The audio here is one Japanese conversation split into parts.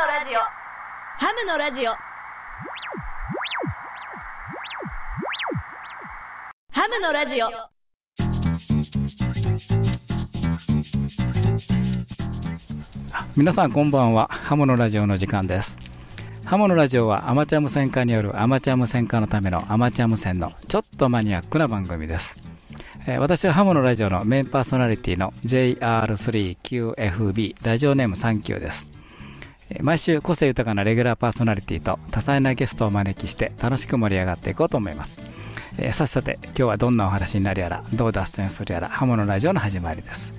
のラジオ。ハムのラジオ。ハムのラジオ。皆さんこんばんは。ハモのラジオの時間です。ハモのラジオはアマチュア無線化によるアマチュア無線化のためのアマチュア無線のちょっとマニアックな番組です。えー私はハモのラジオのメインパーソナリティの JR3QFB ラジオネーム39です。えー毎週個性豊かなレギュラーパーソナリティと多彩なゲストをお招きして楽しく盛り上がっていこうと思います。えーさっさて今日はどんなお話になるやら、どう脱線するやら、ハモのラジオの始まりです。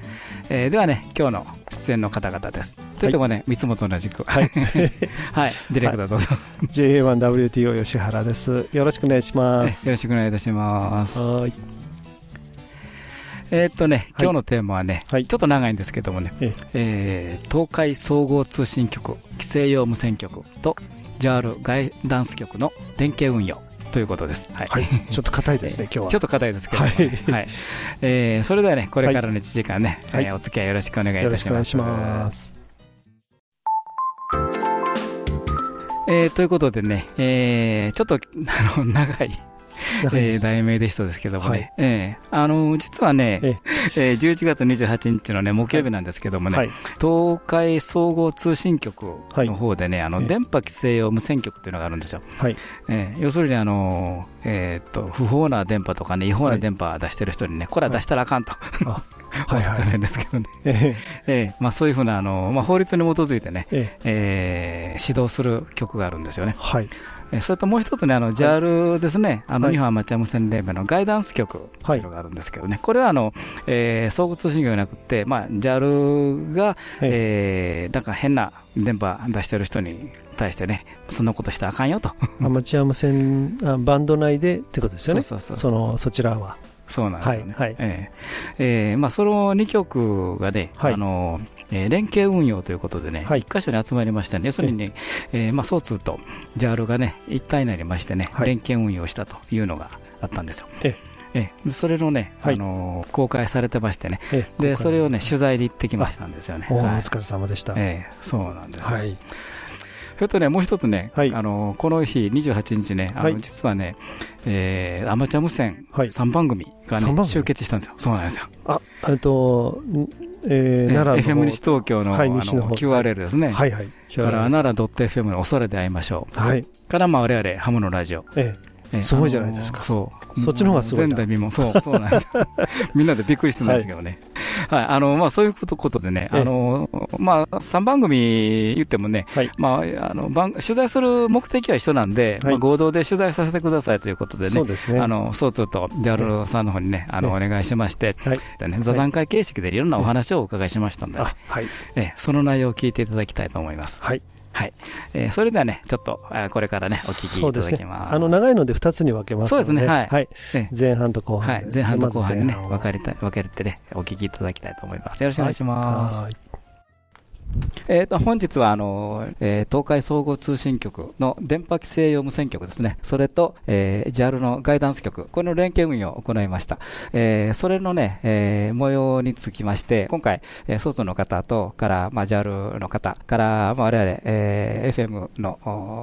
えーではね、今日の出演の方々です。といってもね、三つもと同じく。はい。はい、ディレクターどうぞ。JA1WTO 吉原です。よろしくお願いしまえす。よろしくお願いいたします。は。えーっとね、はい今日のテーマはね、はいちょっと長いんですけどもね、ええー東海総合通信局規制用無線局と JAL ガイダンス局の連携運用ということです。はい。はい。ちょっと硬いですね、今日は。ちょっと硬いですけども、ね、はい。えーそれではね、これからの1時間ね、はいえーお付き合いよろしくお願いいたします。くお願いします。えーということでね、えーちょっと、あの、長い、えー題名でしたですけどもね、はい。えーあの、実はね、ええ。ー11月28日のね、木曜日なんですけどもね、はい。東海総合通信局の方でね、あのええ。電波規制用無線局というのがあるんですよ。はい。えー要するにあの、えーっと不法な電波とかね、違法な電波出してる人にね、これは出したらあかんと、あ、大はいはい。阪なんですけどね、ええ。ーまあ、そういうふうなあの、まあ、法律に基づいてね、ええ。えー指導する局があるんですよね。はい。えーそれともう一つね、あの JAL ですね、あのはい。日本アマチュア無線連盟のガイダンス局というのがあるんですけどね、これはあの、えー総合通信局じゃなくて、まあ、JAL が、えーなんか変な電波出してる人に対してね、そんなことしたらあかんよと、アマチュア無線あバンド内でってことですよね。そうそうそそうの、そちらは。そうなんですよね。はいはいえーえーまあ、その2局がね、はいあのえー連携運用ということでね、はい一箇所に集まりましてね、要するにね、えーまあ、総通と JAL がね、一体になりましてね、はい連携運用したというのがあったんですよ。えええそれのね、はいあの公開されてましてね、ええでそれをね、取材に行ってきましたんですよね。お疲れ様でした。ええそうなんですよ。はい。それとね、もう一つね、はいあのこの日28日ね、あのはい実はね、えーアマチュア無線はい3番組がね、集結したんですよ。そうなんですよ。あ、えっと、んえー、奈良の FM 方。西東京の,、はいあの西の方 QRL ですね。はいはい。から奈良 .fm のお空で会いましょう。はい。から、まあ、我々、ハムのラジオ。ええーすごいじゃないですかそう。そっちの方がすごいな前代未聞。そう、そうなんです。みんなでびっくりしてたんですけどね。はい。あの、まあ、そういうことことでね、ええあの、まあ、3番組言ってもね、えはい。まあ、あの、番取材する目的は一緒なんで、はいまあ、合同で取材させてくださいということでねそう、ですね。あの、総通と JAL さんの方にね、あの、おえ願いしまして、はい。でね座談会形式でいろんなお話をお伺いしましたんでね、あ、はい。ええその内容を聞いていただきたいと思います。はい。はい。えーそれではね、ちょっと、あこれからね、お聞きいただきます。あの、長いので2つに分けますので。そうですねはいはい。え前半と後半。はい。前半と後半にね、分かれて、分かれてね、お聞きいただきたいと思います。よろしくお願いします。はいえっ、と、本日は、あの、えー東海総合通信局の電波規制用無線局ですね。それと、えー JAL のガイダンス局。この連携運用を行いました。えーそれのね、えー模様につきまして、今回、えー、外の方と、から、まあ、JAL の方、から、まあ、我々、えー FM の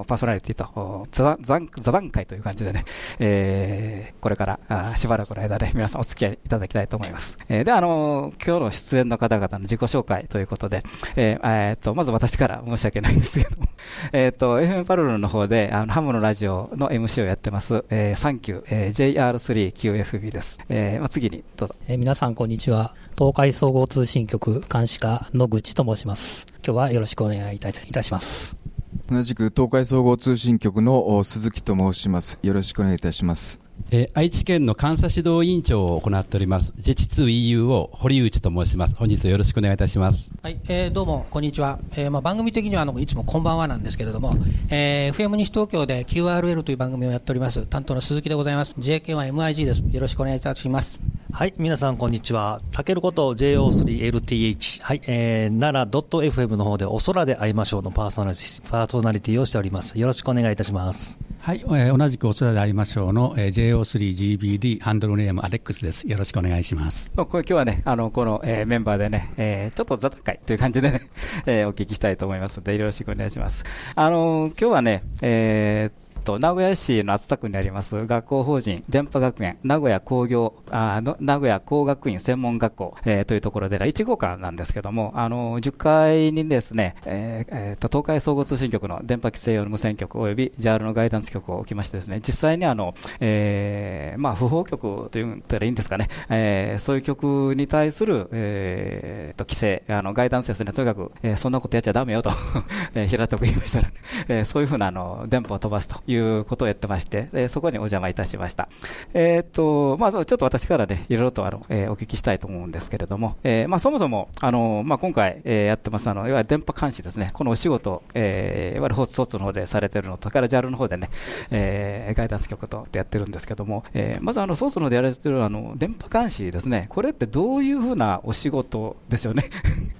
パーソナリティと、座談座談座談会という感じでね、えーこれから、あしばらくの間で 皆さんお付き合いいただきたいと思います。えーで、あの今日の出演の方々の自己紹介ということで、えーえーっと、まず私から申し訳ないんですけども、えーっと、FM パルルの方で、あの、ハムのラジオの MC をやってます、えー、サンキュー、えー JR3QFB です。えーまあ、次に、どうぞ。えー皆さんこんにちは。東海総合通信局監視課野口と申します。今日はよろしくお願いいたいたします。同じく東海総合通信局のお鈴木と申します。よろしくお願いいたします。えー愛知県の監査指導委員長を行っております、ジェチ 2EU 堀内と申します。本日はよろしくお願いいたします。はい、えーどうも、こんにちは。えーまあ、番組的にはあのいつもこんばんはなんですけれども、えー FM 西東京で QRL という番組をやっております、担当の鈴木でございます。JK1MIG です。よろしくお願いいたします。はい、皆さんこんにちは。たけること JO3LTH。はい、えー、奈良 .fm の方でお空で会いましょうのパーソナリティパーソナリティをしております。よろしくお願いいたします。はい、えー同じくお世話でありましょうの、えー JO3GBD ハンドルネームアレックスです。よろしくお願いします。ま あこれ今日はね、あの、この、えーメンバーでね、えーちょっと座談会という感じでね、えーお聞きしたいと思いますので、よろしくお願いします。あの、今日はね、えーと、名古屋市の熱田区にあります学校法人電波学園名古屋工業あの名古屋工学院専門学校、えーというところで1号館なんですけどもあの10階にですね、えーえーと東海総合通信局の電波規制用の無線局および JAL のガイダンス局を置きましてですね実際にあの、えーまあ、不法局と言ったらいいんですかね、えーそういう局に対する、えーと規制あのガイダンスですねとにかく、えーそんなことやっちゃダメよと、えー平たく言いましたら、ねえーそういうふうなあの電波を飛ばすと。いうことをやってまして、えーそこにお邪魔いたしました。えーっと、まあ、ちょっと私からね、いろいろとあの、えーお聞きしたいと思うんですけれども、えーまあ、そもそも、あの、まあ、今回、えーやってます、あの、いわゆる電波監視ですね、このお仕事、えーいわゆるホーツソーツの方でされてるのと、から JAL の方でね、えーガイダンス局とやってるんですけども、えーまずあの、ソーツの方でやられてるあの、電波監視ですね、これってどういうふうなお仕事ですよね？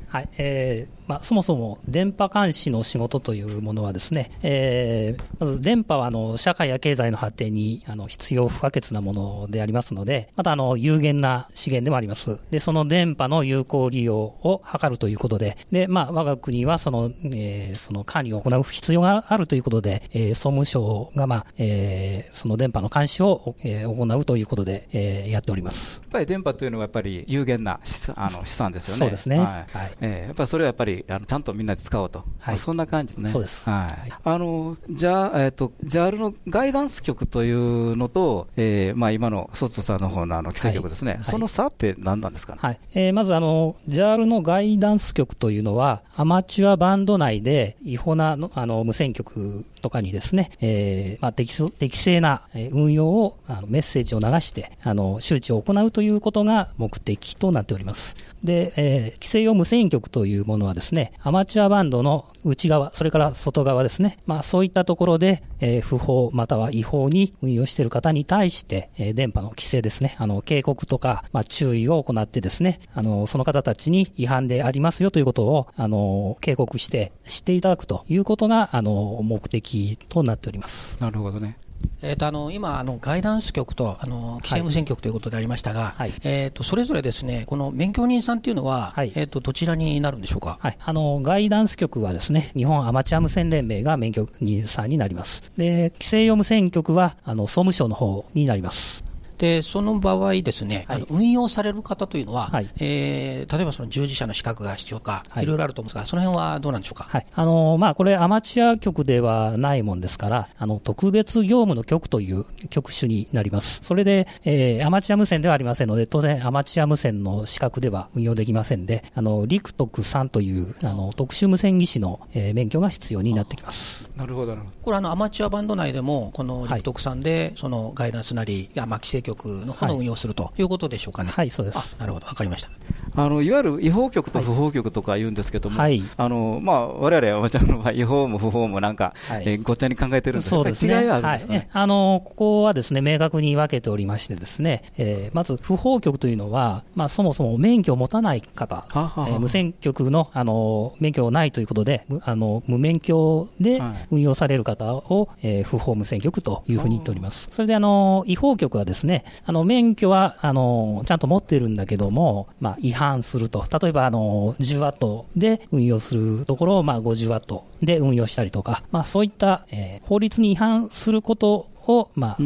はい、えーまあ、そもそも電波監視の仕事というものはですね、えーまず電波はあの社会や経済の発展にあの必要不可欠なものでありますので、またあの有限な資源でもあります。で、その電波の有効利用を図るということで、で、まあ、我が国はその、えーその管理を行う必要があるということで、えー総務省が、まあ、えーその電波の監視を、えー行うということで、えーやっております。やっぱり電波というのはやっぱり有限な資産あの資産ですよね。そうですねはいはいえーやっぱりそれはやっぱりあのちゃんとみんなで使おうと、まあそんな感じですね。そうですはい。あのじゃあえっ、と JAL のガイダンス局というのと、えーまあ今のソツさんの方のあの規制局ですね。はいその差って何なんですかね？はいえーまずあの、JAL のガイダンス局というのは、アマチュアバンド内で違法なのあの無線局とかにですね、えーまあ、適そ適正なえー運用をあのメッセージを流してあの周知を行うということが目的となっております。で、えー規制用無線局というものはですね、アマチュアバンドの内側、それから外側ですね、まあ、そういったところで、えー不法または違法に運用している方に対して、えー電波の規制ですね、あの警告とか、まあ、注意を行ってですね、あのその方たちに違反でありますよということをあの警告して知っていただくということがあの目的となっております。なるほどね。えー、とあの今あの、ガイダンス局とあの規制無線局ということでありましたが、はいえー、とそれぞれですねこの免許人さんというのは、はいえー、とどちらになるんでしょうか？はい、あのガイダンス局はですね日本アマチュア無線連盟が免許人さんになります。で規制用無線局はあの総務省の方になります。でその場合ですね、はいあの運用される方というのは、はいえー例えばその従事者の資格が必要か、はいい、ろいろあると思うんですが、その辺はどうなんでしょうか？はい。あのまあ、これアマチュア局ではないもんですから、あの、特別業務の局という局種になります。それで、えーアマチュア無線ではありませんので、当然アマチュア無線の資格では運用できませんで、あの、陸徳3という、あの、特殊無線技師の、えー免許が必要になってきます。なるほどなるほど。これあのアマチュアバンド内でも、このはい陸徳さんで、そのガイダンスなり、まあ規制局の方の運用をするということでしょうかね。はい、そうです。あなるほど、わかりました。あのいわゆる違法局と不法局とか言うんですけども、はい。あのまあ我々は私の場合違法も不法もなんか、はい。えーごっちゃに考えてるんですそうですね。違いがあるんですかね。はい。えあの、ここはですね、明確に分けておりましてですね、えーまず不法局というのは、まあ、そもそも免許を持たない方、はあはあはあえー無線局の、あの、免許ないということで、むあの、無免許ではい。運用される方を、えー不法無線局というふうに言っております。それで、あの、違法局はですね、あの、免許は、あの、ちゃんと持ってるんだけども、まあ、違反すると。例えば、あの、10ワットで運用するところを、まあ、50ワットで運用したりとか、まあ、そういった、えー法律に違反することを、まあ、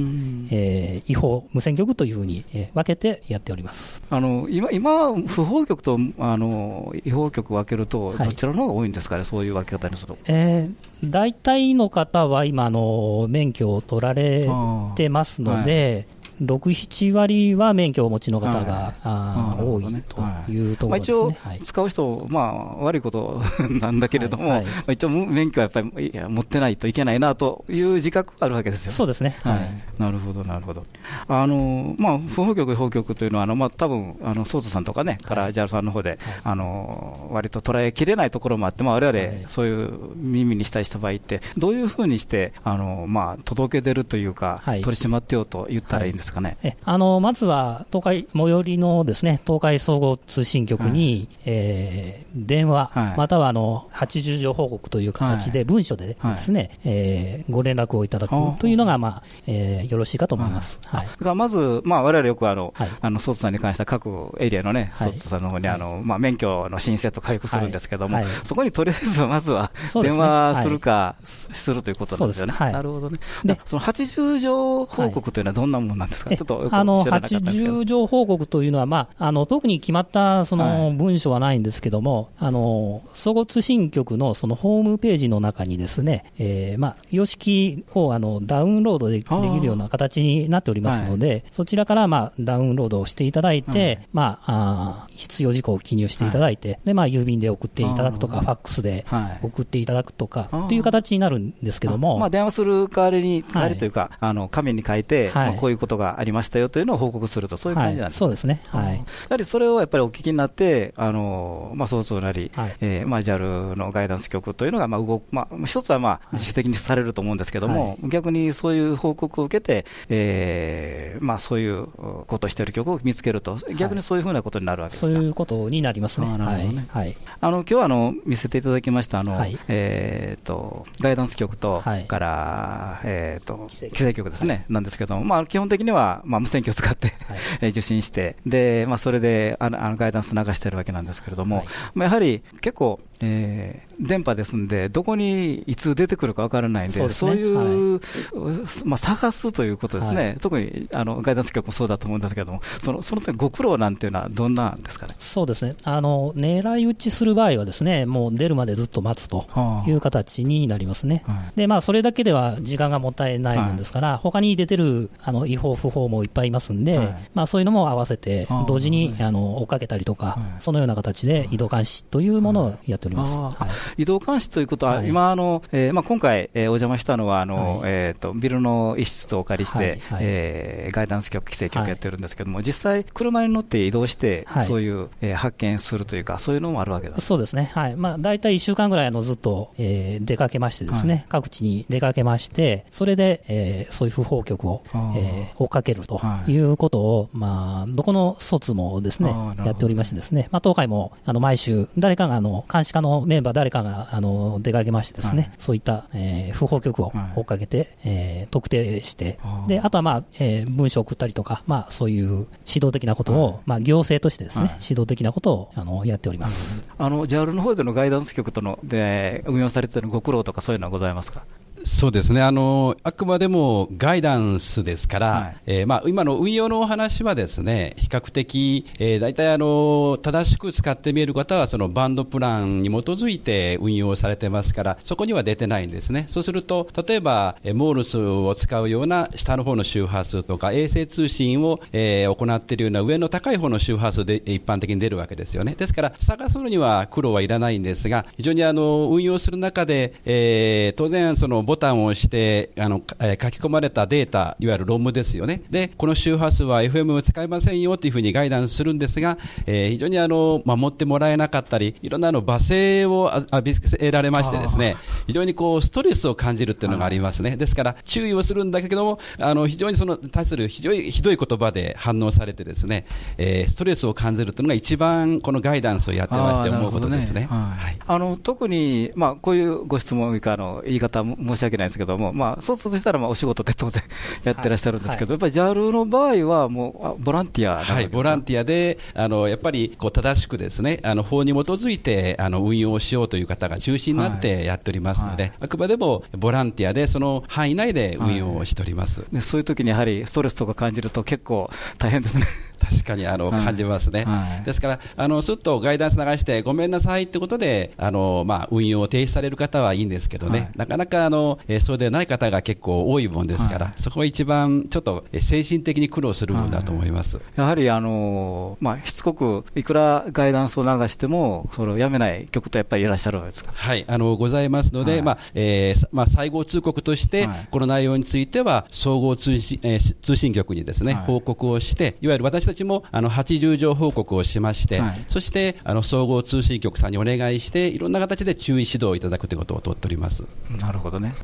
えー違法無線局というふうに、えー分けてやっております。あの今、今、不法局とあの違法局分けると、はいどちらの方が多いんですかね、そういう分け方にすると。えー大体の方は今あの、免許を取られてますので、6、7割は免許をお持ちの方が、あー多いというところですね。はい、使う人、まあ、悪いことなんだけれども、はいはい。まあ、一応、免許はやっぱり持ってないといけないなという自覚があるわけですよ。そうですね。ははい。い、なるほど、なるほど。あの、まあ、不法局、違法局というのは、あの、まあ、多分、あの、ソーズさんとかね、から、JAL さんの方で、あの、割と捉えきれないところもあって、まあ、我はい々、そういう耳にしたりした場合って、どういうふうにして、あの、まあ、届け出るというか、はい。取り締まってようと言ったらいいんですか？ですかね。えあのまずは東海最寄りのですね東海総合通信局に、えー電話、はい。またはあの80条報告という形で文書でですね、えーご連絡をいただくというのが、まあえーよろしいかと思います。はい。だからまず、まあ、我々よくあの、はい。あの、ソーツさんに関しては各エリアのね、はい。ソーツさんの方にあの、まあ、免許の申請と回復するんですけども、はい。はいそこにとりあえずまずは電話するか、すするということなんですよね。なるほどね。でで、その80条報告というのはどんなものなんですか、えちょっとあの知らなかったんですけど。80条報告というのは、まあ、あの特に決まったそはい。の文書はないんですけども、あの総合通信局のそのホームページの中にですね、えーまあ、様式をあのダウンロードでできるような形になっておりますので、そちらからまあダウンロードをしていただいて、はい。まあ、あー必要事項を記入していただいて、でまあ、郵便で送っていただくとか、ファックスではい。送っていただくとかあー。っていう形になるんですけども、まあ、電話する代わりに、はい。代わりというか、あの紙に書いて、はい。まあ、こういうことがありましたよというのを報告すると、そういう感じなんはい、ですそうですね。はい。やはりそれをやっぱりお聞きになって、あのまあ、総通なり、はい。えーまあ、JAL のガイダンス局というのが、まあ動くまあ、一つはまあ自主的にされると思うんですけども、は逆にそういう報告を受けて、えーまあ、そういうことをしている局を見つけると、逆にそういうふうなことになるわけですか。そういうことになりますね。あーなるほどね。はい。はい。あの今日はあの見せていただきましたあの、はい。えー、とガイダンス局と、はい。から、えー、と規制局規制局ですね、なんですけども、まあ、基本的には、まあ、無線機を使って、はい。えー受信して、でまあ、それであのあのガイダンス流してるわけなんですけれども、はい。まあ、やはり結構、えー電波ですんで、どこにいつ出てくるかわからないんで、そうですね。いう、まあ、探すということですね、はい。特にあのガイダンス局もそうだと思うんですけども、そのその時ご苦労なんていうのは、どんなんですかね？そうですね。あの、狙い撃ちする場合はですね、もう出るまでずっと待つとはあ。いう形になりますね。はい。で、まあ、それだけでは時間がもったいないもんですから、他に出てる、あの、違法、不法もいっぱいいますんで、はい。まあ、そういうのも合わせてああ、同時に、はいあの、追っかけたりとか、はい。そのような形で移動監視というものをやっております。移動監視ということは、はい。今あの、えーまあ、今回、えーお邪魔したのはあの、はい。えー、とビルの一室をお借りして、はい。はい。えーガイダンス局、規制局はいやってるんですけども、実際、車に乗って移動して、はい。そういう、えー発見するというか、そういうのもあるわけです。そうですね、はい。まあ、大体1週間ぐらいあのずっと、えー出かけまして、ですね、はい。各地に出かけまして、それで、えーそういう不法局をえー追っかけるとはい。いうことを、まあ、どこの卒もですね。やっておりまして、ですね、まあ、東海もあの毎週、誰かがあの監視課のメンバー、誰かがあの出かけまして、ですね、はい。そういった、えー不法局をはい。追っかけて、えー特定してであとは、まあえー文書を送ったりとか、まあ、そういう指導的なことを、はい。まあ、行政としてですね、はい。指導的なことをあのやっております。あの JAL の方でのガイダンス局とので運用されているご苦労とか、そういうのはございますか？そうですね。あの、あくまでもガイダンスですから、はい。えーまあ、今の運用のお話はですね比較的、えー、大体あの正しく使ってみえる方はそのバンドプランに基づいて運用されてますから、そこには出てないんですね、そうすると、例えば、えーモールスを使うような下の方の周波数とか、衛星通信を、えー行っているような上の高い方の周波数で一般的に出るわけですよね。ですから、探すのには苦労はいらないんですが、非常にあの運用する中で、えー当然、そのボタンを押してあの、えー書き込まれたデータ、いわゆるロムですよね。で、この周波数は FM を使いませんよというふうにガイダンスするんですが、えー非常にあの守ってもらえなかったり、いろんなあの罵声をあ浴びせられましてですね、非常にこうストレスを感じるっていうのがありますね。ですから、注意をするんだけども、あの非常にその対する非常にひどい言葉で反応されてですね、えーストレスを感じるというのが一番このガイダンスをやってまして思うことですね。なるほどはいあの特に、まあ、こういうご質問かあの言い方も申し訳ないですけども、まあ、そうそうしたらまあお仕事で当然やってらっしゃるんですけど、やっぱり JAL の場合はもうあボランティアはい、ボランティアで、あのやっぱりこう正しくですね、あの法に基づいてあの運用をしようという方が中心になってやっておりますので、はい。あくまでもボランティアで、その範囲内で運用をしております。でそういう時にやはりストレスとか感じると結構大変ですね。確かにあの、はい。感じますね、はい。ですから、あのすっとガイダンス流して、ごめんなさいってことで、あのまあ、運用を停止される方はいいんですけどね、はい。なかなかあの、えーそうでない方が結構多いもんですから、はい。そこが一番ちょっとえー精神的に苦労する部分だと思います。やはりあの、まあ、しつこくいくらガイダンスを流しても、それをやめない局とやっぱりいらっしゃるわけですか？はい、あのございますので、はい。まあえまあ、最後通告として、はい。この内容については、総合通信,、えー通信局にですね、はい。報告をして、いわゆる私たちもあの80条報告をしまして、はいそしてあの総合通信局さんにお願いして、いろんな形で注意指導をいただくということを取っております。なるほどね。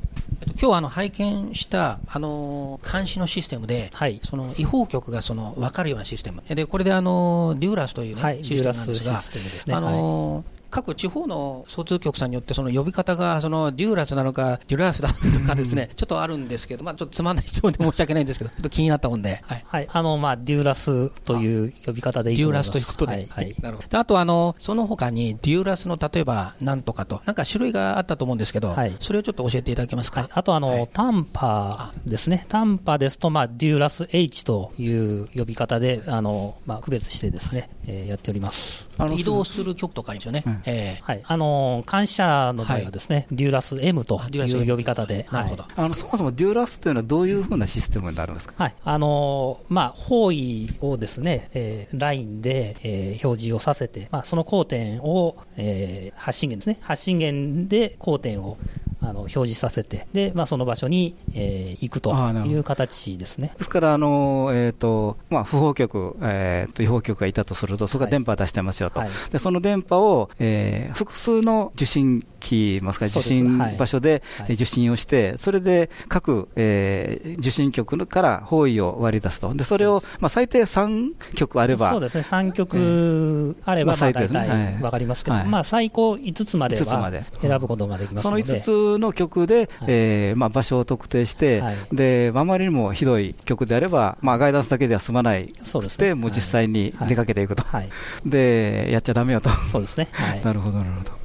えっと今日はあの拝見した、あのー監視のシステムで、はい。その違法局がその分かるようなシステム。で、これであのーデューラスという、ねはい。システデューラスシムなんですが、ステムですね。あのー各地方の総通局さんによって、その呼び方が、そのデューラスなのか、デュラスだとかですね、ちょっとあるんですけど、まあちょっとつまんない質問で申し訳ないんですけど、ちょっと気になったもんで、はい。はい。あの、まあ、デューラスという呼び方でいいデューラと思います。スということで。はい。はい。なるほど。であと、あの、その他に、デューラスの例えば、なんとかと、なんか種類があったと思うんですけど、はいそれをちょっと教えていただけますか？はい、あとあの、はいタンパですね、タンパですと、まあ、デューラス H という呼び方で、あのまあ、区別してですね、えーやっております。あの移動する局とかありますよね。うんええ。はい、あの監視者の場合はですね、デューラス M という呼び方で、なるほど。あのそもそもデューラスというのはどういうふうなシステムになるんですか？はい、あのまあ、方位をですね、えーラインで、えー表示をさせて、まあ、その交点を、えー発信源ですね、発信源で交点をあの表示させて、で、まあ、その場所に、えー行くという形ですね。ですから、あのえーとまあ、不法局、えーと、違法局がいたとすると、そこが電波を出してますよと、はい。でその電波を、えー複数の受信機、ますか受信はい場所ではい。受信をして、それで各、えー受信局から方位を割り出すと、でそれを、まあ、最低3局あれば、そうですね、3曲あれば、大体分かりますけど、はい。まあ、最高5つまで5つまで。は選ぶことができますそのので、5つの局で、えーまあ、場所を特定して、はい。であまりにもひどい局であれば、まあ、ガイダンスだけでは済まないそうですね。で、もう実際に出かけていくと、はい、でやっちゃだめよと。そうですね、はい、なるほど、なるほど。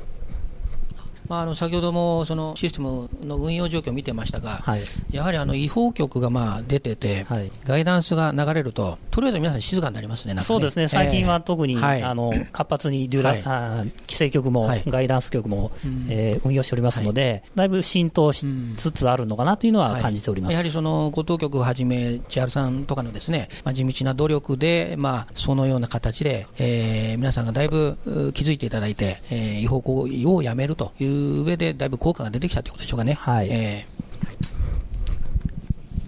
まあ、あの先ほどもそのシステムの運用状況を見てましたが、はい、やはりあの違法局がまあ出てて、はい。ガイダンスが流れると、とりあえず皆さん静かになりますね、ねそうですね、最近は特に、はい。あの活発にデュラ、はい。規制局も、はい。ガイダンス局も、うん。えー運用しておりますので、だいぶ浸透しつつあるのかなというのは感じております。やはりその後藤局をはじめ、JR さんとかのですね、まあ、地道な努力で、まあ、そのような形で、えー皆さんがだいぶう気づいていただいて、えー違法行為をやめるという上で、だいぶ効果が出てきたということでしょうかね。はい。え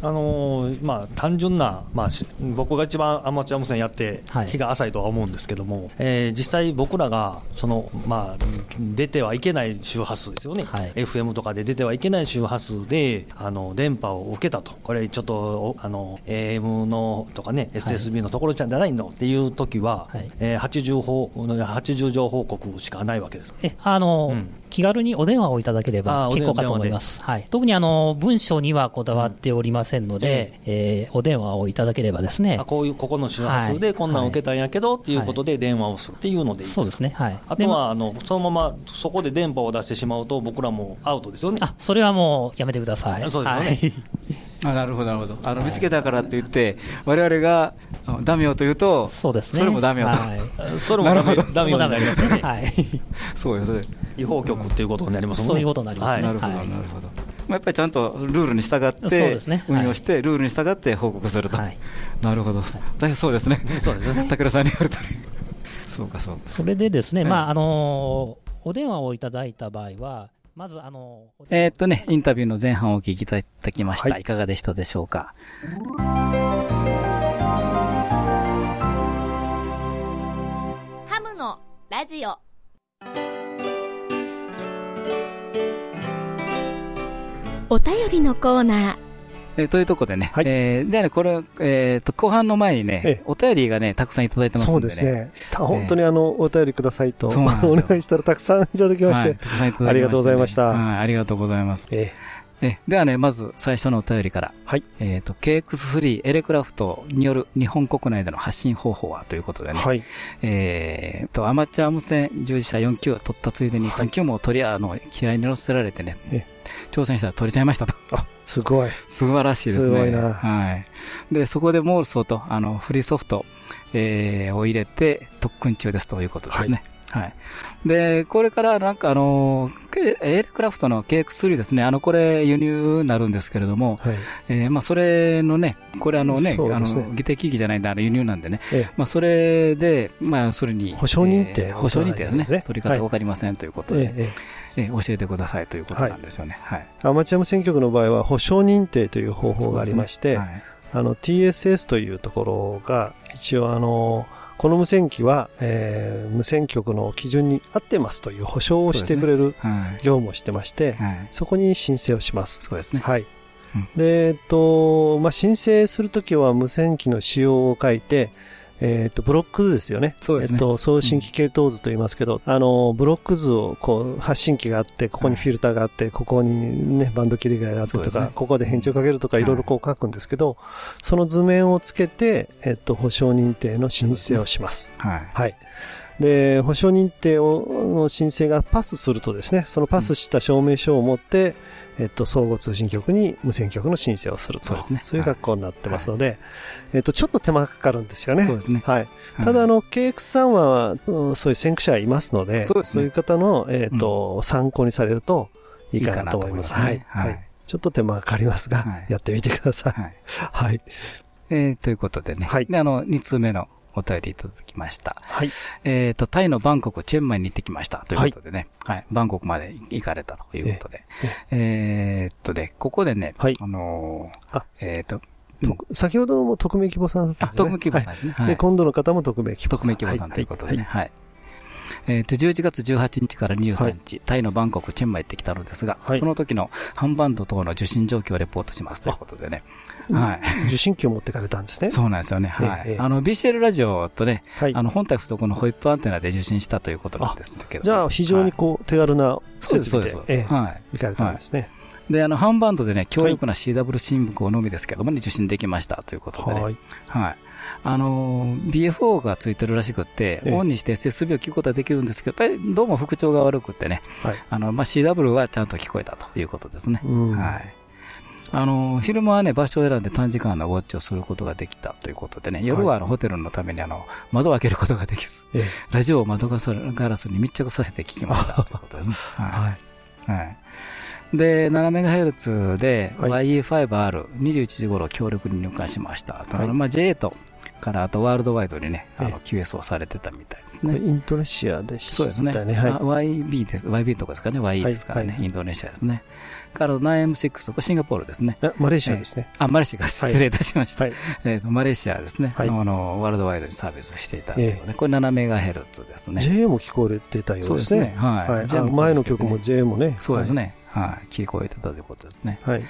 あのーまあ、単純な、まあ、し僕が一番アマチュア無線やってはい。日が浅いとは思うんですけども、えー実際僕らがその、まあ、出てはいけない周波数ですよね、はい。FM とかで出てはいけない周波数であの電波を受けたと、これちょっとおあの AM のとかね、SSB のところじゃないのっていう時は、はい。えー80報80情報告しかないわけです。えあの、うん気軽にお電話をいただけれあばー結構かと思います。はい、特にあの文章にはこだわっておりませんので、えーお電話をいただければですねあ、こういうここの周波数はいでこんなん受けたんやけどっていうことで電話をするっていうのでいいですか？そうですね。はい。であとはあのそのままそこで電波を出してしまうと僕らもアウトですよね。あ、それはもうやめてください。そうですよねはいあなるほど、なるほど。あの見つけたからって言って、我々があのダメよと言うと、そうですね。それもダメよと。はい それもダメなるほどダメようになりますよね。はい。そうよ、それ。違法局っていうことになりますもんね。そういうことになりますねはいなるほど、なはいるほど。まあ、やっぱりちゃんとルールに従って運用して、ルールに従って報告すると。はいなるほど。大変そうですね。そうですよね武田さんに言われたり。そうか、そうか。それでですね、はいまあ、あのーお電話をいただいた場合は、まず、あのーえーっとね、インタビューの前半をお聞きいただきました。はいい、かがでしたでしょうか？ハムのラジオお便りのコーナーえーというところでね、はいえーではね、これ、えーっと、後半の前にねええ、お便りがね、たくさんいただいてますそんでね。うですね。た本当にあの、お便りくださいと、お願いしたらたくさんいただきましはい、て。たくさんいただきました、ね。ありがとうございましたはい、ありがとうございます。ええではね、まず最初のお便りから。はい。えっ、と、KX3 エレクラフトによる日本国内での発信方法はということでね。はい。えーと、アマチュア無線従事者4級を取ったついでに3級も取りあの、気合に乗せられてねえ、挑戦したら取れちゃいましたと。あ、すごい。素晴らしいですね。すごいなはい。で、そこでモールスをと、あの、フリーソフト、えーを入れて特訓中ですということですね。はい。で、これからなんかあの、ケエレクラフトの KX3 ですね。あの、これ輸入になるんですけれども、はい。えーまあ、それのね、これあのね、ねの、技的機器じゃないんで、あの輸入なんでね。ええまあ、それで、まあ、それに。保証認定えー保証認定ですね。ですね取り方がわかりませんということで、ええ教えてくださいということなんですよね。はい。えアマチュア無線局の場合は、保証認定という方法がありまして、はいあの、TSS というところが、一応あの、この無線機は、えー無線局の基準に合ってますという保証をしてくれるはい。業務をしてまして、はい。そこに申請をします。そうですね。はいうん。で、えっと、まあ、申請するときは無線機の仕様を書いて、えっと、ブロック図ですよね。そうですねえっと、送信機系統図と言いますけど、あの、ブロック図を、こう、発信機があって、ここにフィルターがあって、ここにね、バンド切り替えがあってとか、ねここで返事をかけるとか、はいいろいろこう書くんですけど、その図面をつけて、えっと、保証認定の申請をします。はい。はい。で、保証認定をの申請がパスするとですね、そのパスした証明書を持って、えっと、総合通信局に無線局の申請をすると。そうですねいう学校になってますので、えっと、ちょっと手間がかかるんですよね。そうですね。はい。ただ、あの、KX さんは、うんそういう先駆者いますので、そうですねいう方の、えっと、参考にされるといいかなと思います。はい。ははいい。ちょっと手間がかかりますが、はいやってみてください。はい。はい。えーということでね。はいで、あの、2通目のお便りいただきました。はい。えっ、と、タイのバンコク、チェンマイに行ってきました。ということでね。はい。バンコクまで行かれたということで。えーっとね、ここでね、はいあのあ、ーえーっと、と先ほどのも匿名希望さんだったあ、んですね。特務希望さんですね。はいで、今度の方も匿名希望さん。匿名希望さんということでね。ははい。えっ、と、11月18日から23日、タイのバンコク、チェンマイ行ってきたのですが、はいその時のハンバンド等の受信状況をレポートしますということでね。はい。受信機を持ってかれたんですね。そうなんですよね。はい。ええあの、BCL ラジオとね、はいあの、本体付属のホイップアンテナで受信したということなんですけど。じゃあ、非常にこう、手軽なそうです、そうで。設備で、ええはい。行かれたんですね。で、あの、ハンバンドでね、強力な CW 信号のみですけどもね、受信できましたということでね。はい。はい。あのー、BFO がついてるらしくって、ええオンにして SSB を聞くことはできるんですけど、やっぱりどうも復調が悪くってね、はい。あの、まあ、CW はちゃんと聞こえたということですね。うんはい。あのー、昼間はね、場所を選んで短時間のウォッチをすることができたということでね、夜はあの、ホテルのためにあの、窓を開けることができず、ええラジオを窓ガラスに密着させて聞きましたということですね。はい。はい。はい。で、7MHz では YE5R、21時頃強力に入荷しました。だから、まあ J8 からあとワールドワイドにね、あのえ QS をされてたみたいですね。インドネシアでしたそうですね。ね。はいあ。YB です。YB のとこですかね。YE ですからね。はいはいインドネシアですね。から 9M6、これシンガポールですね。あマレーシアですね。あ、マレーシアが失礼いたしました。はい。えーとマレーシアですね。はいあの、ワールドワイドにサービスしていたということで、これ 7MHz ですね。JA も聞こえてたようですね。はいはい。あも前の曲も JA もね。そうですね。はい。聞こえてたということですね。はい。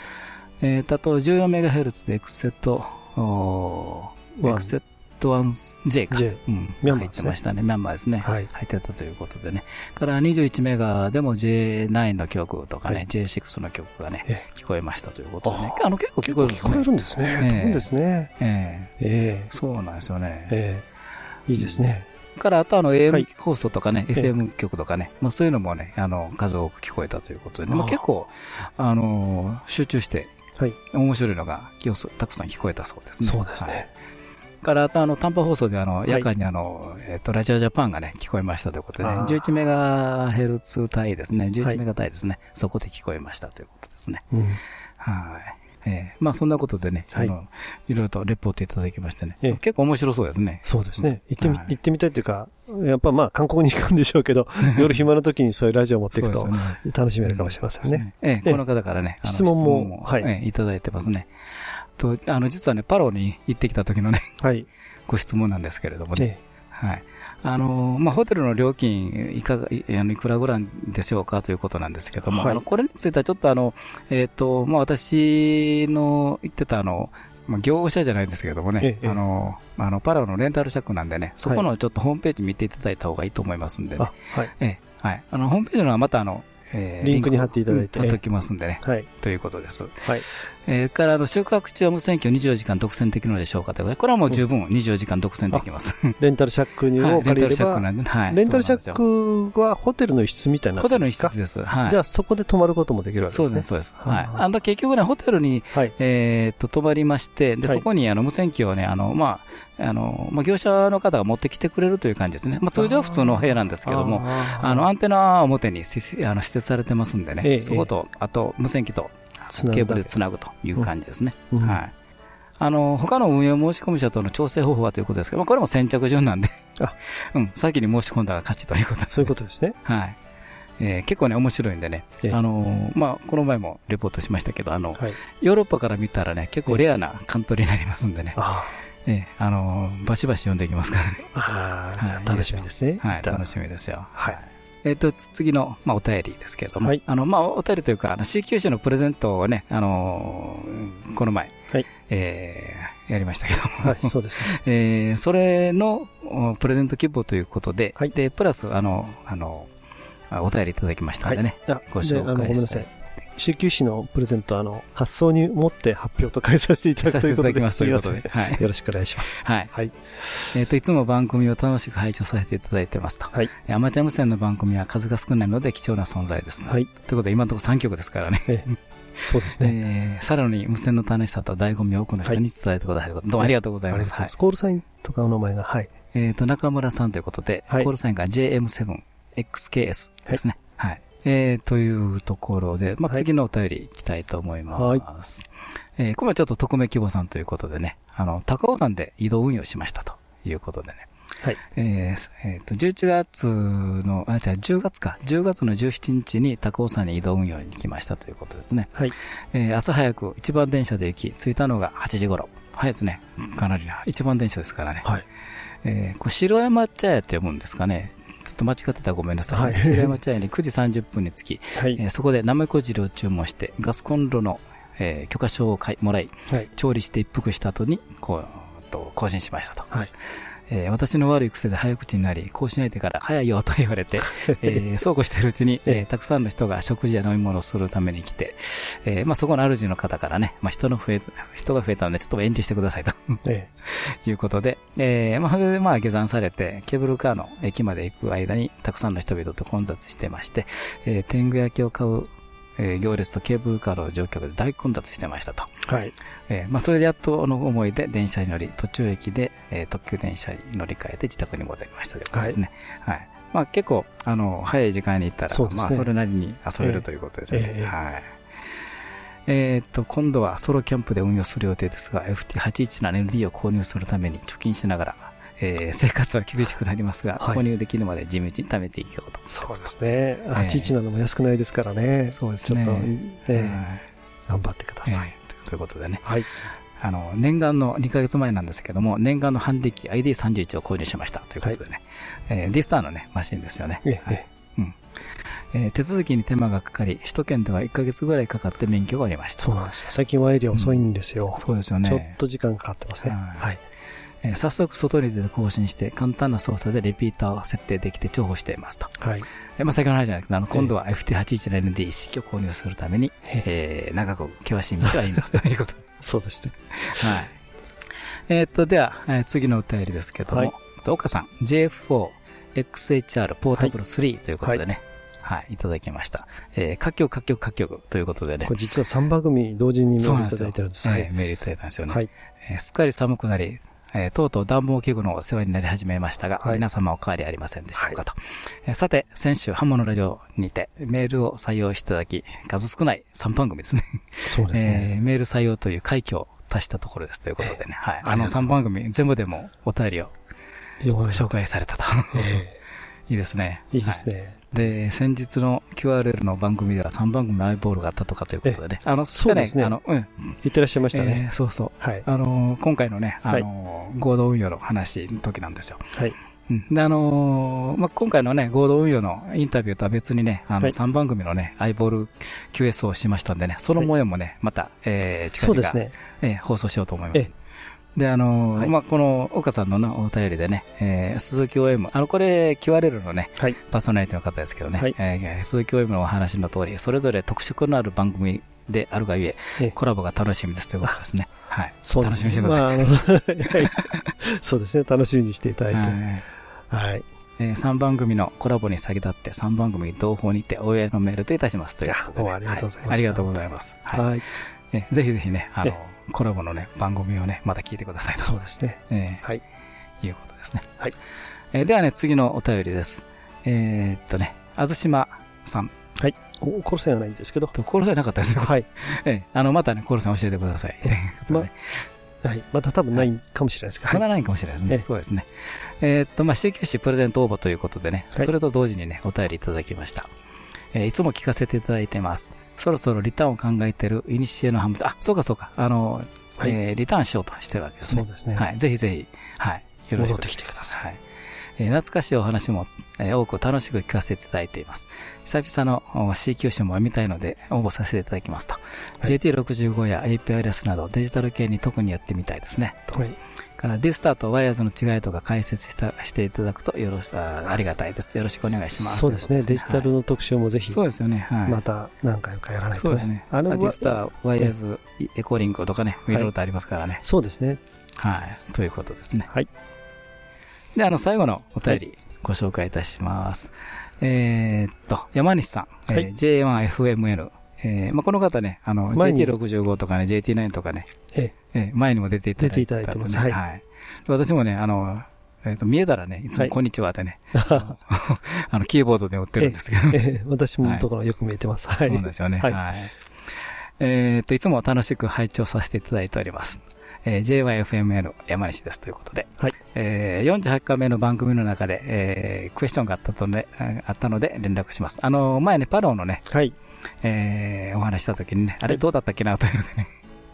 えー、あと 14MHz でエクセット、おエクセット 1J か。J うん。ミャンマーですね入ってましたね。ミャンマーですね。はい入ってたということでね。から21メガでも J9 の曲とかね、はい J6 の曲がねえ、聞こえましたということでね。ああの、結構聞こえるんですね。聞こえるんですね。ええ飛ぶんですね。えええそうなんですよね。えええいいですね。から、あとあのは AM い放送とかね、ええ FM 局とかね、まあそういうのもね、あの、数多く聞こえたということでね、まあ結構、あのー、集中して、はい。面白いのが、要素たくさん聞こえたそうですね。そうですはいね。から、あとあの、短波放送であの、い夜間にあの、えっと、ラジオジャパンがね、聞こえましたということでね、あー11メガヘルツ帯ですね、は11いメガ帯ですね、そこで聞こえましたということですね。うん。はい。ええまあそんなことでね、はいあの、いろいろとレポートいただきましてね、ええ結構面白そうですね。そうですね。行ってみ、はい行ってみたいっていうか、やっぱまあ韓国に行くんでしょうけど、夜暇な時にそういうラジオを持っていくと楽しめるかもしれませんね。ええ、ええこの方からね、あの質問もはいええいただいてますね。と、あの、実はね、パロに行ってきた時のね、はい。ご質問なんですけれどもね、えはい。あの、まあ、ホテルの料金、いかが、いあのいくらぐらいでしょうかということなんですけども、はいあの、これについてはちょっとあの、えっ、と、まあ、私の言ってたあの、まあ、業者じゃないんですけれどもね、ええあの、あの、パラオのレンタルシャックなんでね、そこのちょっとホームページ見ていただいた方がいいと思いますんでえね。あ、はい。ええ、はい。あの、ホームページのはまたあの、えーリンクに貼っていただいてうん貼っときますんでね、はい。ということです。はい。えー、から、あの、宿泊中は無線機を24時間独占できるのでしょうかということで、これはもう十分24時間独占できます。レンタルシャックに はいを借りれば、レンタルシャックなんで、はい。レンタルシャックはホテルの一室みたいによホテルの一室です。はい。じゃあそこで泊まることもできるわけですね。そうです、そうです。ははいい。あの、結局ね、ホテルに、はい。えーっと、泊まりまして、で、はいそこに、あの、無線機をね、あの、まあ、あの、まあ、業者の方が持ってきてくれるという感じですね。まあ、通常は普通の部屋なんですけども、あの、アンテナは表にしあの施設されてますんでね、ええそこと、あと、無線機とケーブルでつなぐという感じですね。うん。うん。はい。あの、他の運用申し込み者との調整方法はということですけど、まあこれも先着順なんで。あ、うん、先に申し込んだら勝ちということで。そういうことですね。はい。えー結構ね、面白いんでね、ええ。あのーまあ、この前もレポートしましたけど、あの、はい。ヨーロッパから見たらね、結構レアなカントリーになりますんでね、あええ、あの、バシバシ読んでいきますからね。ああ、じゃはいあ楽しみですね。はい、楽しみですよ。はい。えっ、と、つ次の、まあ、お便りですけれども、はい。あの、まあ、お便りというか、あの、CQ のプレゼントをね、あのーこの前、はい。えーやりましたけども、はい、そうですね。えーそれのおプレゼント希望ということで、はい。で、プラス、あの、あの、あお便りいただきましたんでね、あごで、あの、ごめんなさい週休士のプレゼント、あの、発送に持って発表と変えさせていただくということで。だきますということで、はい。よろしくお願いします。はい。はい。えっ、と、いつも番組を楽しく拝聴させていただいてますと。はい。アマチュア無線の番組は数が少ないので貴重な存在ですね。はい。ということで、今のところ3曲ですからね。ええそうですね。えーさらに無線の楽しさと醍醐味を多くの人に伝えてください。どうもありがとうございます。はい。コールサインとかお名前が、はい。えっ、と、中村さんということで、はいコールサインが JM7XKS ですね。はい。えー、というところで、まあ、はい次のお便りいきたいと思います。えー、これはちょっと匿名希望さんということでね、あの、高尾山で移動運用しましたということでね。はい。えーえーと、11月の、あ、じゃあ10月か。10月の17日に高尾山に移動運用に来ましたということですね。はい。えー朝早く一番電車で行き、着いたのが8時頃。早いですね。かなりな。一番電車ですからね。はい。えーこれ白山茶屋って読むんですかね。と間違ってたらごめんなさい。はい白山茶屋に9時30分に着き、はい。えーそこでなめこ汁を注文して、ガスコンロの、えー許可証を買いもらい、はい。調理して一服した後に、こう、と更新しましたと。はい。えー私の悪い癖で早口になり、更新相手から早いよと言われて、えーそうこうしているうちに、えーたくさんの人が食事や飲み物をするために来て、えーまあ、そこの主の方からね、まあ、人の増え、人が増えたのでちょっと遠慮してくださいとえ いうことで、えーまあ、それでまあ下山されて、ケーブルカーの駅まで行く間にたくさんの人々と混雑してまして、えー天狗焼きを買う、えー行列とケーブルカーの乗客で大混雑してましたと。えはい。えーまあ、それでやっとの思いで電車に乗り、途中駅で、えー特急電車に乗り換えて自宅に戻りましたということですね。はい。まあ、結構、あの、早い時間に行ったら、ねまあ、それなりに遊べるということですよね。ええはい。えーっと、今度はソロキャンプで運用する予定ですが、FT817ND を購入するために貯金しながら、えー生活は厳しくなりますが、はい購入できるまで地道に貯めていこうと。そうですね。817も安くないですからね。そうですね。ちょっと、はいええ頑張ってください。えーということでね。はい。あの、念願の2ヶ月前なんですけども、念願のハンディ機 ID31 を購入しましたということでね。えー D スターのね、マシンですよね。ええはいうんえー手続きに手間がかかり、首都圏では1ヶ月ぐらいかかって免許がありました。そうなんですよ。最近はエリア遅いんですよ。そうですよね。ちょっと時間かかってますね。はいはい。えー早速外に出て更新して、簡単な操作でリピーターを設定できて重宝していますと。はい。えーまあ、先ほどの話じゃなくて、あの、今度は FT817ND 一式を購入するために、えー長く険しい道を歩みますということで。そうですね。はい。えーっと、では、えー次のお便りですけども、はい岡さん、J4XHR ポータブル3ということでね、はい、い、ただきました。えー、各局、各局、各局ということでねこれ、実は3番組同時にメールいただいてるんです。はい。えーメールいただいたんですよね。はい。えーすっかり寒くなり、えーとうとう暖房器具のお世話になり始めましたが、はい皆様お変わりありませんでしょうかと。えーさて、先週、ハモのラジオにてメールを採用していただき、数少ない3番組ですね。そうですね。えーメール採用という快挙を達したところですということでね。はい。あのありがとう3番組、全部でもお便りを紹介されたと。え いいですね。えいいですはいね。で、先日の QRL の番組では3番組のアイボールがあったとかということでね。あの、そうですねあの、うん。言ってらっしゃいましたね。えーそうそう。はい。あのー今回のね、あのー合同運用の話の時なんですよ。はい。うんで、あのーまあ、今回のね、合同運用のインタビューとは別にね、あの、はい3番組のね、アイボール QS をしましたんでね、その模様もね、また、えー、近々。えー放送しようと思いますえ。で、あのーはいまあ、この、岡さんのねお便りでね、えー、鈴木 OM、あの、これ、QRL のね、はい。パーソナリティの方ですけどね、はいえー鈴木 OM のお話の通り、それぞれ特色のある番組であるがゆえ、ええコラボが楽しみですということですね。はい。そうです楽しみにしてください。ま そうですね。楽しみにしていただいて。はいはい。えー、3番組のコラボに先立って3番組同胞にて応援のメールといたしますということで、ありがとうございましたはありがとうございます。はい。はい。えーぜひぜひね、あのえ、コラボのね、番組をね、また聞いてくださいと。そうですね。えはい。ーいうことですね。はい。えーではね、次のお便りです。えーっとね、あずしまさんはい。おコールセンはないんですけど。と、コールさんなかったですね。はい。えーあの、またね、コールさん教えてください。まねはい。また多分ないかもしれないですけど。はい。まだないかもしれないですね。ええそうですね。えーっと、まあ、CQC プレゼント応募ということでね、はいそれと同時にね、お便りいただきました。えーいつも聞かせていただいてます。そろそろリターンを考えてるイニシエの販物、あ、そうかそうか、あの、はいえーリターンしようとしてるわけですね。そうですねはい。ぜひぜひ、はい。よろしく。戻ってきてください。はい。えー懐かしいお話も、えー多く楽しく聞かせていただいています。久々のお C 級誌も見たいので応募させていただきますと。い JT65 や APIRS などデジタル系に特にやってみたいですね。とはい。から D スターとワイヤーズの違いとか解説したしていただくとよろしあありがたいです。よろしくお願いします。そうですね。デジタルの、の特集もぜひ、そうですよね。はい。また何回かやらないとそうですね。あの、 D-STAR、WIRES、EchoLink とかね、いろいろとありますからね。そうですね。はい。ということですね。はい。で、あの、最後のお便り、ご紹介いたします。えーっと、山西さん、はいえー J1FMN。えーまあ、この方ね、あの、前に JT65 とかね、JT9 とかね、ええー前にも出ていただいて、出ていただいてますはいはい。私もね、あの、えーっと、見えたらね、いつはいもこんにちはってね、あの、キーボードで打ってるんですけど、ええ私ものところよく見えてます。はい。そうですよね。ははいい。えーっと、いつも楽しく拝聴させていただいております。えー JYFML 山西ですということで、はいえー48回目の番組の中で、えークエスチョンがあったとね、ああったので連絡します。あの、前ね、パローのね、はい。えーお話しした時にね、あれどうだったっけなというのでね、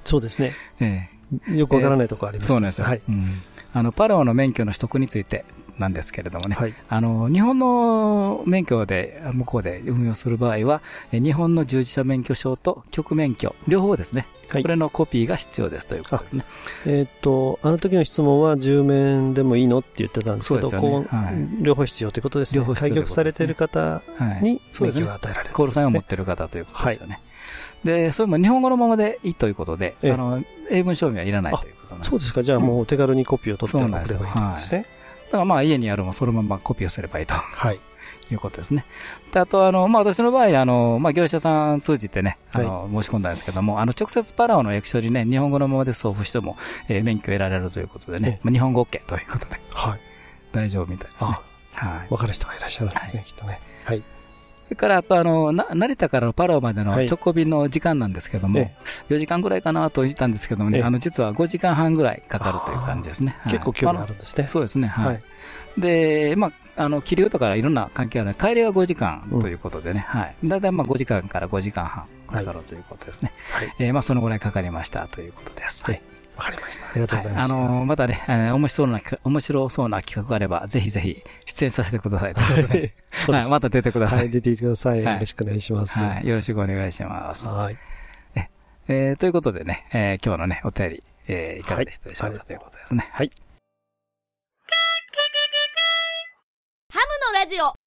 そうですね。えよくわからないところありーます。そうなんですよ。はい。うんあの、パローの免許の取得についてなんですけれどもね、はい。あの、日本の免許で、向こうで運用する場合は、え日本の従事者免許証と局免許、両方ですね。はいこれのコピーが必要ですということですね。えーっと、あの時の質問は10面でもいいのって言ってたんですけど、そうですよねはい両方必要ということですね。両方必要という開局されている方はい。に免許が与えられる、コールサインを持ってる方ということですよね。で、それも日本語のままでいいということで、ええあの、英文証明はいらないということなんです。そうですか。じゃあもうお手軽にコピーを取ってそう送ればいいですよとい。だからまあ家にあるもんそのままコピーをすればいいとはい。いうことですね。で、あとあの、まあ私の場合、あの、まあ業者さん通じてね、あの、申し込んだんですけども、あの、直接パラオの役所にね、日本語のままで送付しても、えー免許を得られるということでねええ、まあ日本語 OK ということではい。大丈夫みたいですねあ。はい。わかる人がいらっしゃるんですね、はいきっとね。はい。それから、あと、あの、な成田からパラオまでのはい直行便の時間なんですけども、え4時間ぐらいかなと言ったんですけどもね、ええあの、実は5時間半ぐらいかかるという感じですね。はい結構距離あるんですね。そうですね、はい。はいで、まあ、あの、気流とかいろんな関係あるので、帰りは5時間ということでね、はい。だいたいまあ5時間から5時間半かかるということですね。はい。えーまあ、そのぐらいかかりましたということです。はい。わかりました。ありがとうございはいあ。のーまたね、えー面白そうな企画、面白そうな企画があれば、ぜひぜひ出演させてくださいということで。そうですはい、また出てくださはい、い。出ていてくださいよろしくお願いします。はい、よろしくお願いします。はい。えーということでね、えー今日のね、お便り、えーいかがでしたでしょうか、はいということですね。はい。ハムのラジオ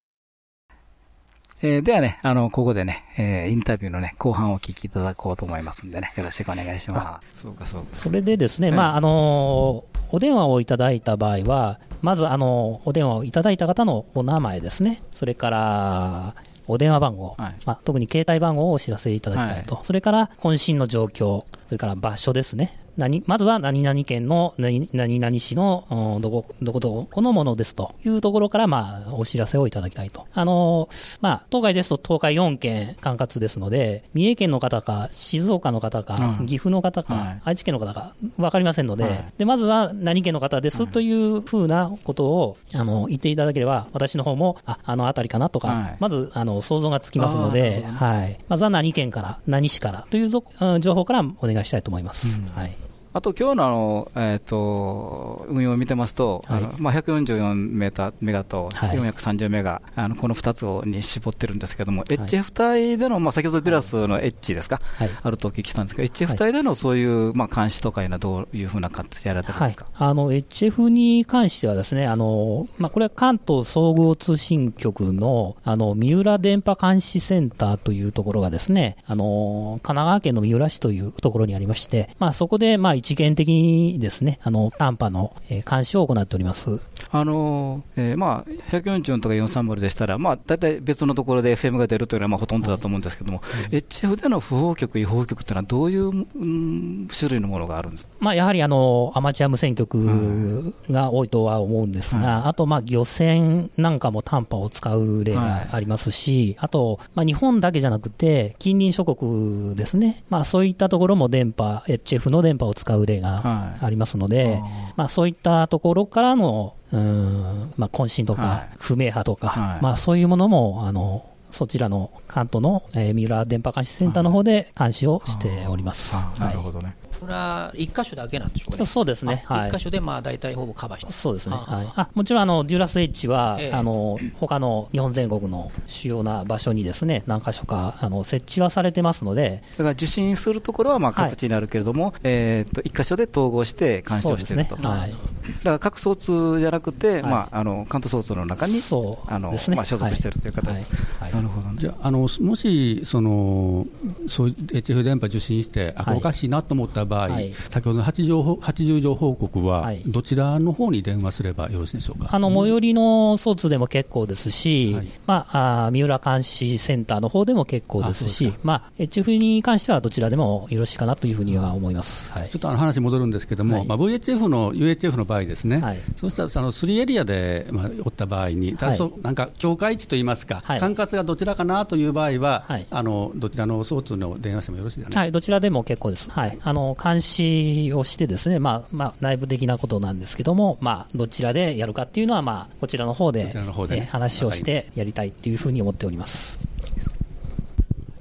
えーではね、あの、ここでね、えーインタビューのね、後半をお聞きいただこうと思いますんでね、よろしくお願いします。そうか、そうか。それでですね、はい。まあ、あのーお電話をいただいた場合は、まず、あのお電話をいただいた方のお名前ですね、それから、お電話番号、はい。まあ、特に携帯番号をお知らせいただきたいと、それから渾身の状況、それから場所ですね。何まずは何々県の何何々市のうんどこどこどこのものですというところから、まあ、お知らせをいただきたいと。あのーまあ、東海ですと東海4県管轄ですので、三重県の方か、静岡の方か、うん岐阜の方か、はい愛知県の方か、わかりませんので、はいで、まずは何県の方ですというふうなことを、あの、言っていただければ、私の方も、あ、あの辺りかなとか、はいまず、あの、想像がつきますので、はい。まずは何県から、何市からというぞうん情報からお願いしたいと思います。うんはい。あと今日のあの、えっ、と、運用を見てますと、はい。あのまあ、144メーターメガとはい。430メガ、あのこの2つをに絞ってるんですけども、い。HF 帯での、まあ、先ほどデュラスの H ですか、はい。あるとお聞きしたんですけど、HF 帯でのそういう、まあ、監視とかいうのはどういうふうな形でやられてるんはいですか、、あの HF に関してはですね、あのまあ、これは関東総合通信局のあの三浦電波監視センターというところがですね、あの神奈川県の三浦市というところにありまして、まあ、そこでまあ一元的にですね、あの短波の、えー監視を行っております。あのえーまあ、140とか430でしたら、まあ、大体別のところで FM が出るというのはまあほとんどだと思うんですけども、HF での不法局、違法局というのはどういう、うん種類のものがあるんですか？まあ、やはりあのアマチュア無線局が多いとは思うんですが、あとまあ漁船なんかも短波を使う例がありますし、あと、まあ、日本だけじゃなくて、近隣諸国ですね、まあ、そういったところも電波、HF の電波を使う例がありますので、まあ、そういったところからの、うんまあ、渾身とか、不明派とか、はいまあ、そういうものも、あのそちらの関東の、えー、三浦電波監視センターの方で監視をしております。あなるほどね。それは一箇所だけなんでしょうかね。そうですね。はい。一箇所で、まあ、大体ほぼカバーしてそうですね。あはい。あ、もちろん、あの、デュラスエッジは、ええあの、他の日本全国の主要な場所にですね、何箇所か、あの、設置はされてますので、だから受信するところはまあ各地にあるけれども、えーっと、一箇所で統合して干渉していると。ねはいだから各装置じゃなくて、まあ、あの、関東装置の中に、そうあのですねまあ、所属しているという形、はいはいなるほどね。じゃああのもしそのそういう HF 電波受信して、あ、はいおかしいなと思った場合、はい。先ほどの80情80情報告は、はい。どちらの方に電話すればよろしいでしょうか？あの、最寄りの装置でも結構ですし、はい。まあ、あー三浦監視センターの方でも結構ですし、まあ、HF に関してはどちらでもよろしいかなというふうには思います。はい。ちょっとあの話戻るんですけども、はい。まあ、VHF の UHF の場合ですね、はい。そうしたらその3エリアで、まあ、おった場合に、ただなんか境界値といいますか、はい。管轄がどちらかなという場合は、はい。あのどちらの装置の電話してもよろしいですかね。はい、どちらでも結構です。はい。あの、監視をしてですね、まあ、まあ、内部的なことなんですけども、まあ、どちらでやるかっていうのは、まあ、こちらの方で、ねえ話をしてやりたいっていうふうに思っております。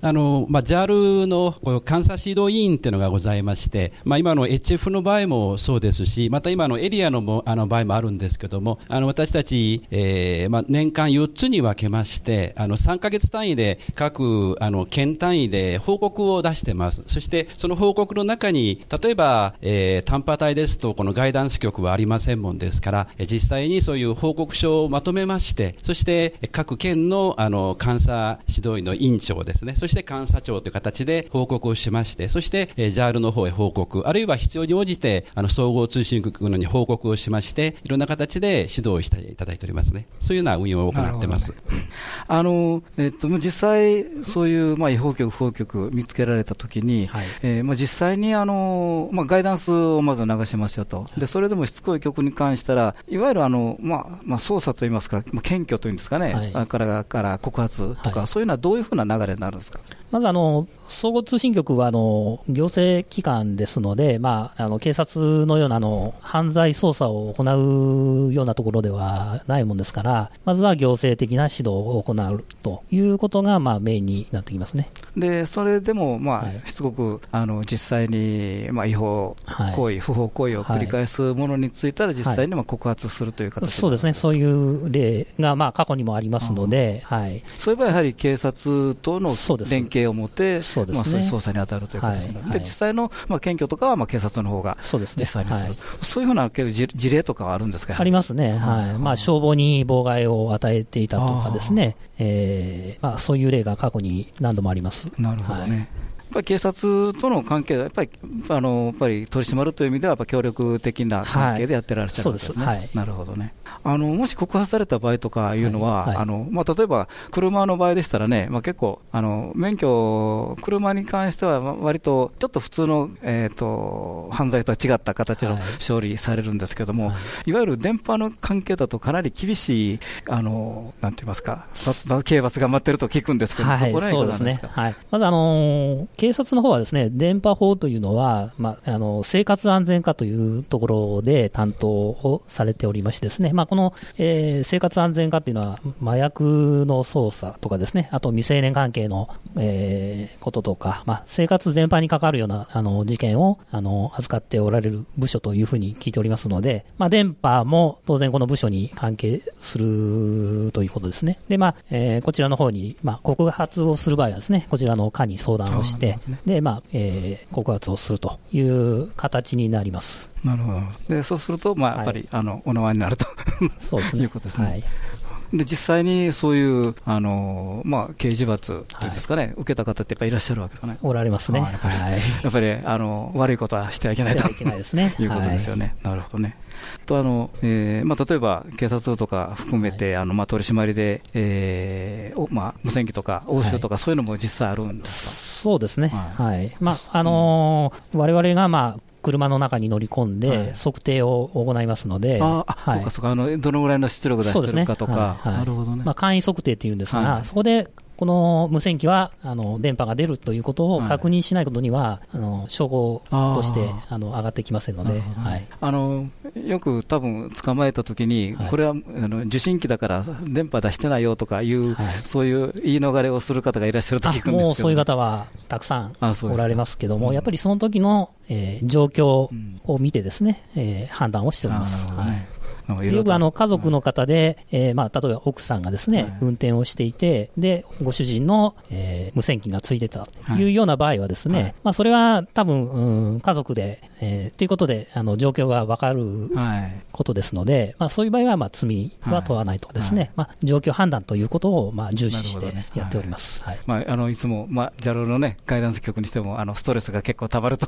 あの、まあ、JAL のこの監査指導委員っていうのがございまして、まあ、今の HF の場合もそうですし、また今のエリアのもあの場合もあるんですけども、あの私たち、えーまあ、年間4つに分けまして、あの3ヶ月単位で各あの県単位で報告を出してます。そしてその報告の中に、例えば、えー、短波帯ですと、このガイダンス局はありませんもんですから、実際にそういう報告書をまとめまして、そして各県のあの監査指導員の委員長ですね、そして監査長という形で報告をしまして、そして、えー、JAL の方へ報告、あるいは必要に応じて、あの総合通信局のに報告をしまして、いろんな形で指導をしていただいておりますね。そういうような運用を行ってます。あの、えっと、実際、そういう、まあ、違法局、不法局見つけられたときに、はい。えーまあ、実際に、あの、まあ、ガイダンスをまず流しますよと。で、それでもしつこい曲に関したら、いわゆる、あの、まあ、まあ、捜査といいますか、まあ、検挙というんですかね、はい。あから、から告発とか、はい。そういうのはどういうふうな流れになるんですか？まずあの、総合通信局はあの行政機関ですので、まあ、あの警察のようなあの犯罪捜査を行うようなところではないもんですから、まずは行政的な指導を行うということがまあメインになってきますね。で、それでも、まあ、はい。しつこく、あの、実際に、まあ、違法はい。行為、不法行為を繰り返すものについては、実際にまあ告発するという形そうですね、そういう例がまあ過去にもありますので、はい、そういえばやはり警察とのそうです連携を持って、そうですね。まあ、そういう捜査に当たるという形になる、はい。はい。で実際の、まあ、検挙とかはまあ警察の方がそうですね。実際にする、はい。そういうふうな事事例とかはあるんですか、ありますね、はいはい。まあ、消防に妨害を与えていたとかですね、えーまあ、そういう例が過去に何度もあります。なるほどね。ぱり警察との関係は、やっぱりあのやっぱり取り締まるという意味では、やっぱ協力的な関係でやってらっしゃるわけですね、はい。すなるほどね。あの。もし告発された場合とかいうのは、はい。はい。あのまあ、例えば車の場合でしたらね、まあ、結構あの、免許、車に関してはわ割とちょっと普通の、えー、と犯罪とは違った形のはい。処理されるんですけども、、はい。わゆる電波の関係だとかなり厳しい、あのなんて言いますか、ば刑罰が待ってると聞くんですけど、はい、そこら辺んです。か？はい。まず、あのー警察の方はですね、電波法というのは、まあ、あの、生活安全課というところで担当をされておりましてですね、まあ、この、えー生活安全課っていうのは、麻薬の捜査とかですね、あと未成年関係の、えーこととか、まあ、生活全般に関わるような、あの、事件を、あの、扱っておられる部署というふうに聞いておりますので、まあ、電波も当然この部署に関係するということですね。で、まあ、えーこちらの方に、まあ、告発をする場合はですね、こちらの課に相談をして、で、まあ、えー告発をするという形になります。なるほど。で、そうすると、まあ、やっぱり、あの、お縄になると。そうですね。いうことですねはい。で、実際にそういう、あの、まあ、刑事罰というんですかね、受けた方ってやっぱりいらっしゃるわけですかね。おられますね。あやっぱり、はい。やっぱり、あの、悪いことはしてはいけないと。いけないですね いうことですよね。なるほどね。と、あの、えーまあ、例えば、警察とか含めて、あの、まあ、取り締まりで、えーおまあ、無線機とか、押収とか、そういうのも実際あるんですそうですね。ははい。まあ、あのー我々が、まあ、車の中に乗り込んで、はい測定を行いますので、か。ああ、はいそうか、そうか、あの、どのぐらいの出力出してるかとか、はいはいなるほどね。まあ、簡易測定っていうんですが、はいそこでこの無線機はあの電波が出るということを確認しないことには、あの証拠としてあの上がってきませんので、はい、あのよく多分捕まえたときに、これはあの受信機だから電波出してないよとかいう、そういう言い逃れをする方がいらっしゃると聞くんですけどもうそういう方はたくさんおられますけども、やっぱりその時の、えー、状況を見てですね、えー、判断をしております。はいよくあの家族の方で、えーまあ、例えば奥さんがですね、運転をしていて、でご主人の、えー、無線機がついてたというような場合は、ですね、まあ、それは多分、うん、家族で、えー、ということで、あの状況が分かることですので、まあ、そういう場合はまあ罪は問わないとかですね、まあ、状況判断ということをまあ重視してやっております、はい。まあ、あのいつも、まあ、JAL の、ね、ガイダンス局にしても、あのストレスが結構たまると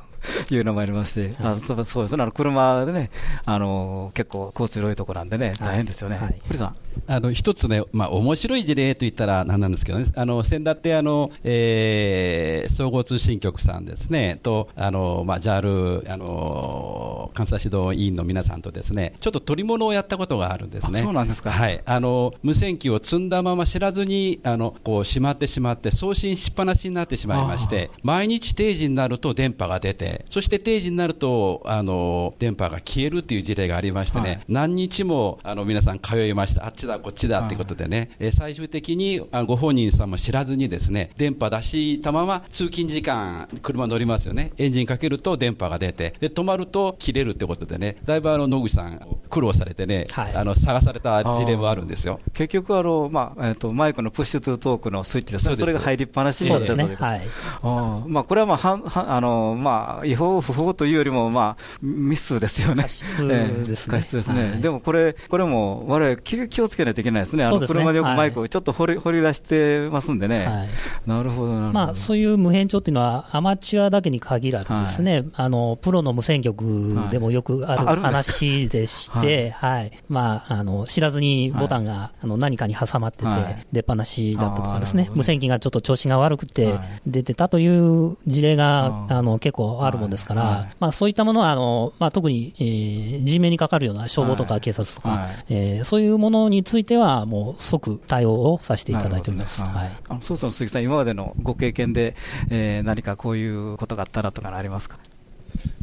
いうのもありますし、はい、あそうですね、あの車でね、あの結構交通量いところなんでね、大変ですよね。はい、さん。あの一つね、まあ面白い事例といったらなんなんですけどね、あの先だってあの、えー、総合通信局さんですね、と、あの、まあ、JAL、あの、監査指導委員の皆さんとですね、ちょっと取り物をやったことがあるんですね。そうなんですか。はい。あの、無線機を積んだまま知らずに、あの、こう、しまってしまって、送信しっぱなしになってしまいまして、毎日定時になると電波が出て、そして定時になると、あの、電波が消えるっていう事例がありましてね、はい、何日も、あの、皆さん通いました。あっちだ、こっちだっていうことでね、え最終的にあご本人さんも知らずにですね、電波出したまま通勤時間、車乗りますよね。エンジンかけると電波が出て、で、止まると切れるってことでね、だいぶあの、野口さん苦労されてね、はい、あの、探された事例もあるんですよ。結局あの、まあ、えっ、ー、と、マイクのプッシュツートークのスイッチですね。それが入りっぱなしになったという。はい。あまあ、これはまあ、ははあの、まあ、違法、不法というよりも、まあ、ミスですよね。過失ですね。過失ですね。はい、でもこれ、これも、我々気気をつけないといけないですね。あの、車でよくマイクをちょっと掘り、掘り出してますんでね。はい、なるほど、まあ、そういう無変調っていうのは、アマチュアだけに限らずですね、はい、あの、プロの無線局でもよくある話でして、はい。まあ、あの、知らずにボタンが、あの、何かに挟まってて、出っ放しだったとかですね、無線機がちょっと調子が悪くて出てたという事例が、あの、結構あるもんですから、まあ、そういったものは、あの、まあ、特に、えー、人命にかかるような消防とか警察とか、えー、そういうものについては、もう即対応をさせていただいております。はい。あの、そうそう、鈴木さん、今までのご経験で、えー、何かこういうことがあったらとかありますか？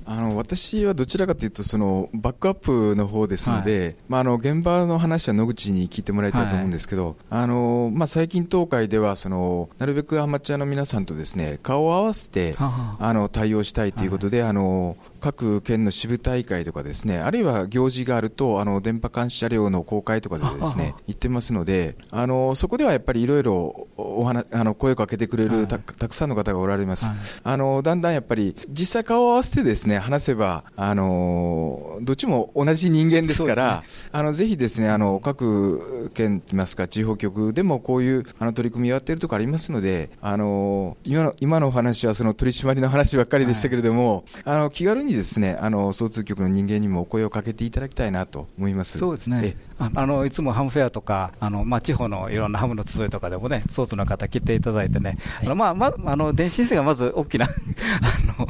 あの私はどちらかというとそのバックアップの方ですので、はい、まあ、あの現場の話は野口に聞いてもらいたいと思うんですけど、はい、あのまあ、最近、東海ではそのなるべくアマチュアの皆さんとですね顔を合わせてあの対応したいということで、はい、あの各県の支部大会とかですねあるいは行事があるとあの電波監視車両の公開とかでですね行ってますのであのそこではやっぱりいろいろお話あの声をかけてくれるたたくさんの方がおられます、あのだんだんやっぱり実際顔を合わせてですね話せばあのどっちも同じ人間ですから、ね、あのぜひですねあの各県といいますか地方局でもこういうあの取り組みをやっているところありますのであの今の今のお話はその取り締まりの話ばっかりでしたけれども、はい、あの気軽にですね、あの、総通局の人間にもお声をかけていただきたいなと思います。そうですね。あの、いつもハムフェアとか、あの、まあ、地方のいろんなハムの集いとかでもね、ソースの方来ていただいてね、はい、あの、まあ、ま、あの、電子生がまず大きな あの、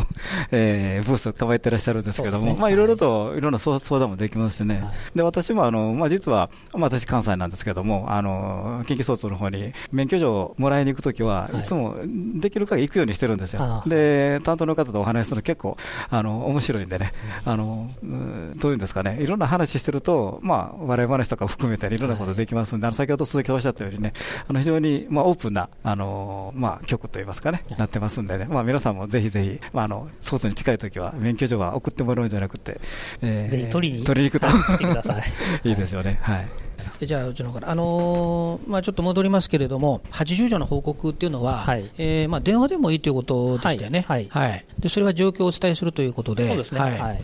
えー、ブースを構えてらっしゃるんですけども、ね、まあ、いろいろと、い。ろんな相談もできますしね。はい、で、私もあの、まあ、実は、まあ、私関西なんですけども、あの、近畿総通の方に免許証をもらいに行くときは、い、つもできる限り行くようにしてるんですよ。で、担当の方とお話しするの結構、あの、面白いんでね、あの、どういうんですかね、いろんな話してると、まあ、笑い話とか含めていろんなことできますんで、あの、先ほど鈴木さんおっしゃったようにね、あの、非常に、まあ、オープンな、あの、まあ、局といいますかね、なってますんでね、まあ、皆さんもぜひぜひ、まあ、あの、ソースに近いときは、免許証は送ってもらうんじゃなくて、えー、ぜひ取りに取りに行くと。来てください。いいですよね。はい。じゃあ、うちのから、あのー、まあ、ちょっと戻りますけれども、80条の報告っていうのは、はい、えー、まあ、電話でもいいということでしたよね、はい、はい、でそれは状況をお伝えするということで、そうですね、はい、はい。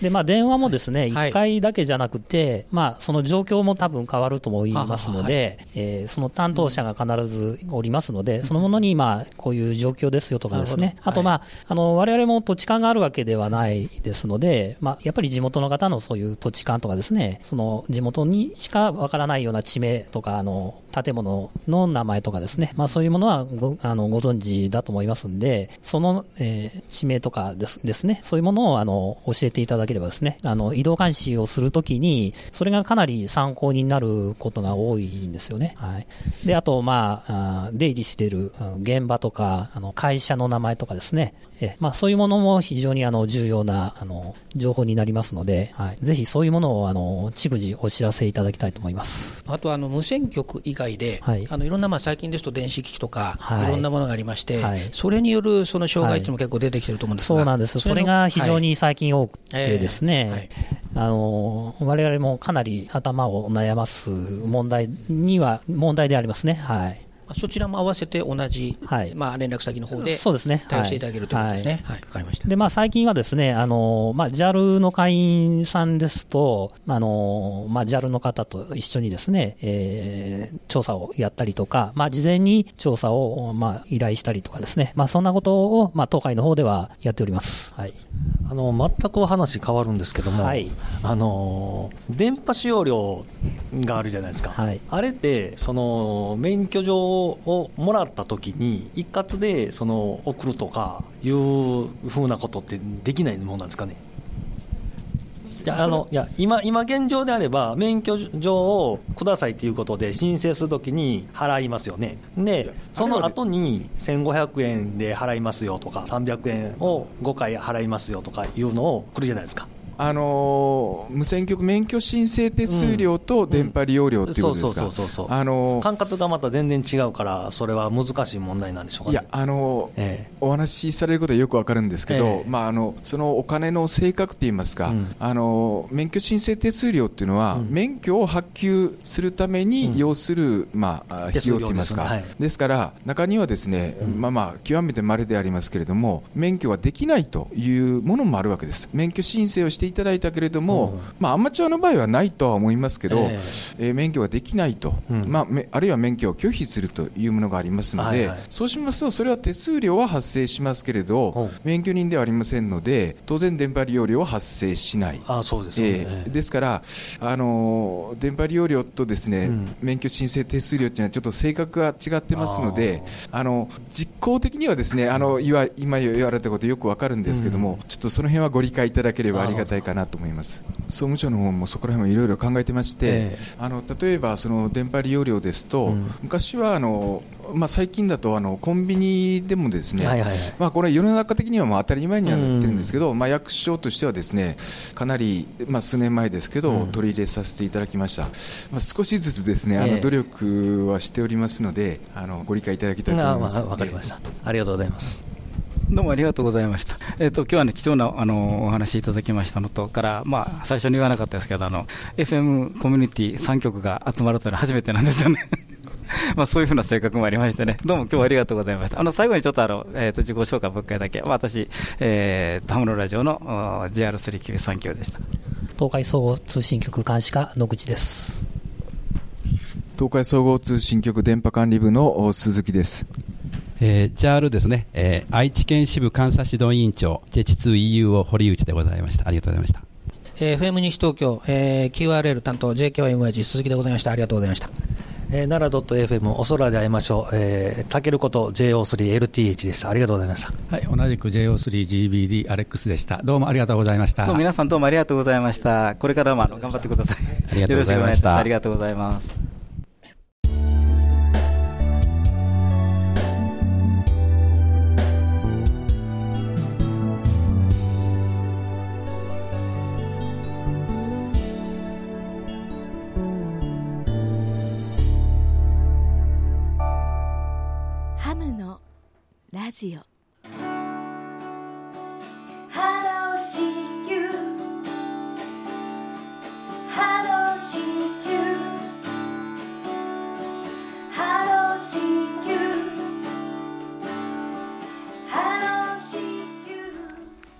でまあ、電話もですね1回だけじゃなくて、まあ、その状況も多分変わると思いますので、はえー、その担当者が必ずおりますので、そのものに、まあ、こういう状況ですよとかですね、あと、まあ、あの我々も土地勘があるわけではないですので、まあ、やっぱり地元の方のそういう土地勘とかですね、その地元にしかわからないらないような地名とか、あの建物の名前とかですね、まあ、そういうものはごあのご存知だと思いますんで、その、えー、地名とかですですね、そういうものをあの教えていただだければですね、あの、移動監視をするときに、それがかなり参考になることが多いんですよね。はい。で、あと、まあ、出入りしている現場とか、あの、会社の名前とかですね、えまあ、そういうものも非常にあの重要なあの情報になりますので、はい、ぜひそういうものをあの逐次お知らせいただきたいと思います。あとあの無線局以外で、はい、あのいろんなまあ最近ですと電子機器とか、はい、いろんなものがありまして、はい、それによるその障害というのも結構出てきてると思うんですが、そうなんです、それが非常に最近多くてですね、はい。あの我々もかなり頭を悩ます問題には問題でありますね。はいそちらも合わせて同じ、はい、まあ、連絡先の方でそうですね対応していただけるということですね。はい、わ、かりました。で、まあ、最近はですね、あの、まあ、JAL の会員さんですと、あの、まあ、JAL の方と一緒にですね、えー、調査をやったりとか、まあ、事前に調査を、まあ、依頼したりとかですね、まあ、そんなことを、まあ、東海の方ではやっております。はい。あの、全くお話変わるんですけども、はい、あの、電波使用料があるじゃないですか。はい、あれって、その、免許証をもらった時に一括でその送るとかいうふうなことってできないもんなんですかねいやあのいや今今現状であれば、免許状をくださいということで申請するときに払いますよね、でその後に1500円で払いますよとか、300円を5回払いますよとかいうのを来るじゃないですか。あの無線局免許申請手数料と電波利用料っていうことですか、あの管轄がまた全然違うから、それは難しい問題なんでしょうか、ね、いや、あの、えー、お話しされることはよくわかるんですけど、えー、まあ、あのそのお金の性格っていいますか、うん、あの免許申請手数料っていうのは、うん、免許を発給するために要する、うん、まあ、費用といいますか、ですはい、ですから、中にはですね、まあまあ、極めて稀でありますけれども、免許ができないというものもあるわけです。免許申請をしていただいたけれども、まあ、アマチュアの場合はないとは思いますけど、えー、えー、免許ができないと、うん、まあ、あるいは免許を拒否するというものがありますので、そうしますと、それは手数料は発生しますけれど、免許人ではありませんので、当然、電波利用料は発生しない。あそうですね、えー、ですから、あの電波利用料とですね、うん、免許申請手数料というのはちょっと性格が違ってますので、あの実効的にはですねあの今言われたことよくわかるんですけども、うん、ちょっとその辺はご理解いただければありがたいかなと思います。総務省の方もそこら辺もいろいろ考えてまして、えー、あの例えばその電波利用料ですと、うん、昔はあのまあ、最近だとあのコンビニでもですね、はいはいはい、まあ、これ世の中的にはもう当たり前にはなってるんですけど、うん、まあ、役所としてはですねかなり、まあ、数年前ですけど、うん、取り入れさせていただきました、まあ、少しずつですねあの努力はしておりますので、あのご理解いただきたいと思います。わ、かりました、ありがとうございますどうもありがとうございました。えっ、ー、と、今日はね、貴重な、あの、お話いただきましたのと、から、まあ、最初に言わなかったですけど、あの、FM コミュニティ3局が集まるというのは初めてなんですよね。まあそういうふうな性格もありましてね、どうも今日はありがとうございました。あの、最後にちょっとあの、えっ、ー、と、自己紹介もう一回だけ、私、えー、タムロラジオの JR393 級でした。東海総合通信局監視課野口です。東海総合通信局電波管理部の鈴木です。えー、JAL ですね、えー、愛知県支部監査指導委員長、ジェチ 2EU を堀内でございました。ありがとうございました。えー、FM 西東京、えー、QRL 担当 JKYMH 鈴木でございました。ありがとうございました。えー、奈良 .fm お空で会いましょう、えー、たけること JO3LTH でした。ありがとうございました。はい、同じく JO3GBD アレックスでした。どうもありがとうございました。皆さんどうもありがとうございました。これからもあの頑張ってください。ありがとうございました。ありがとうございます。ジオ。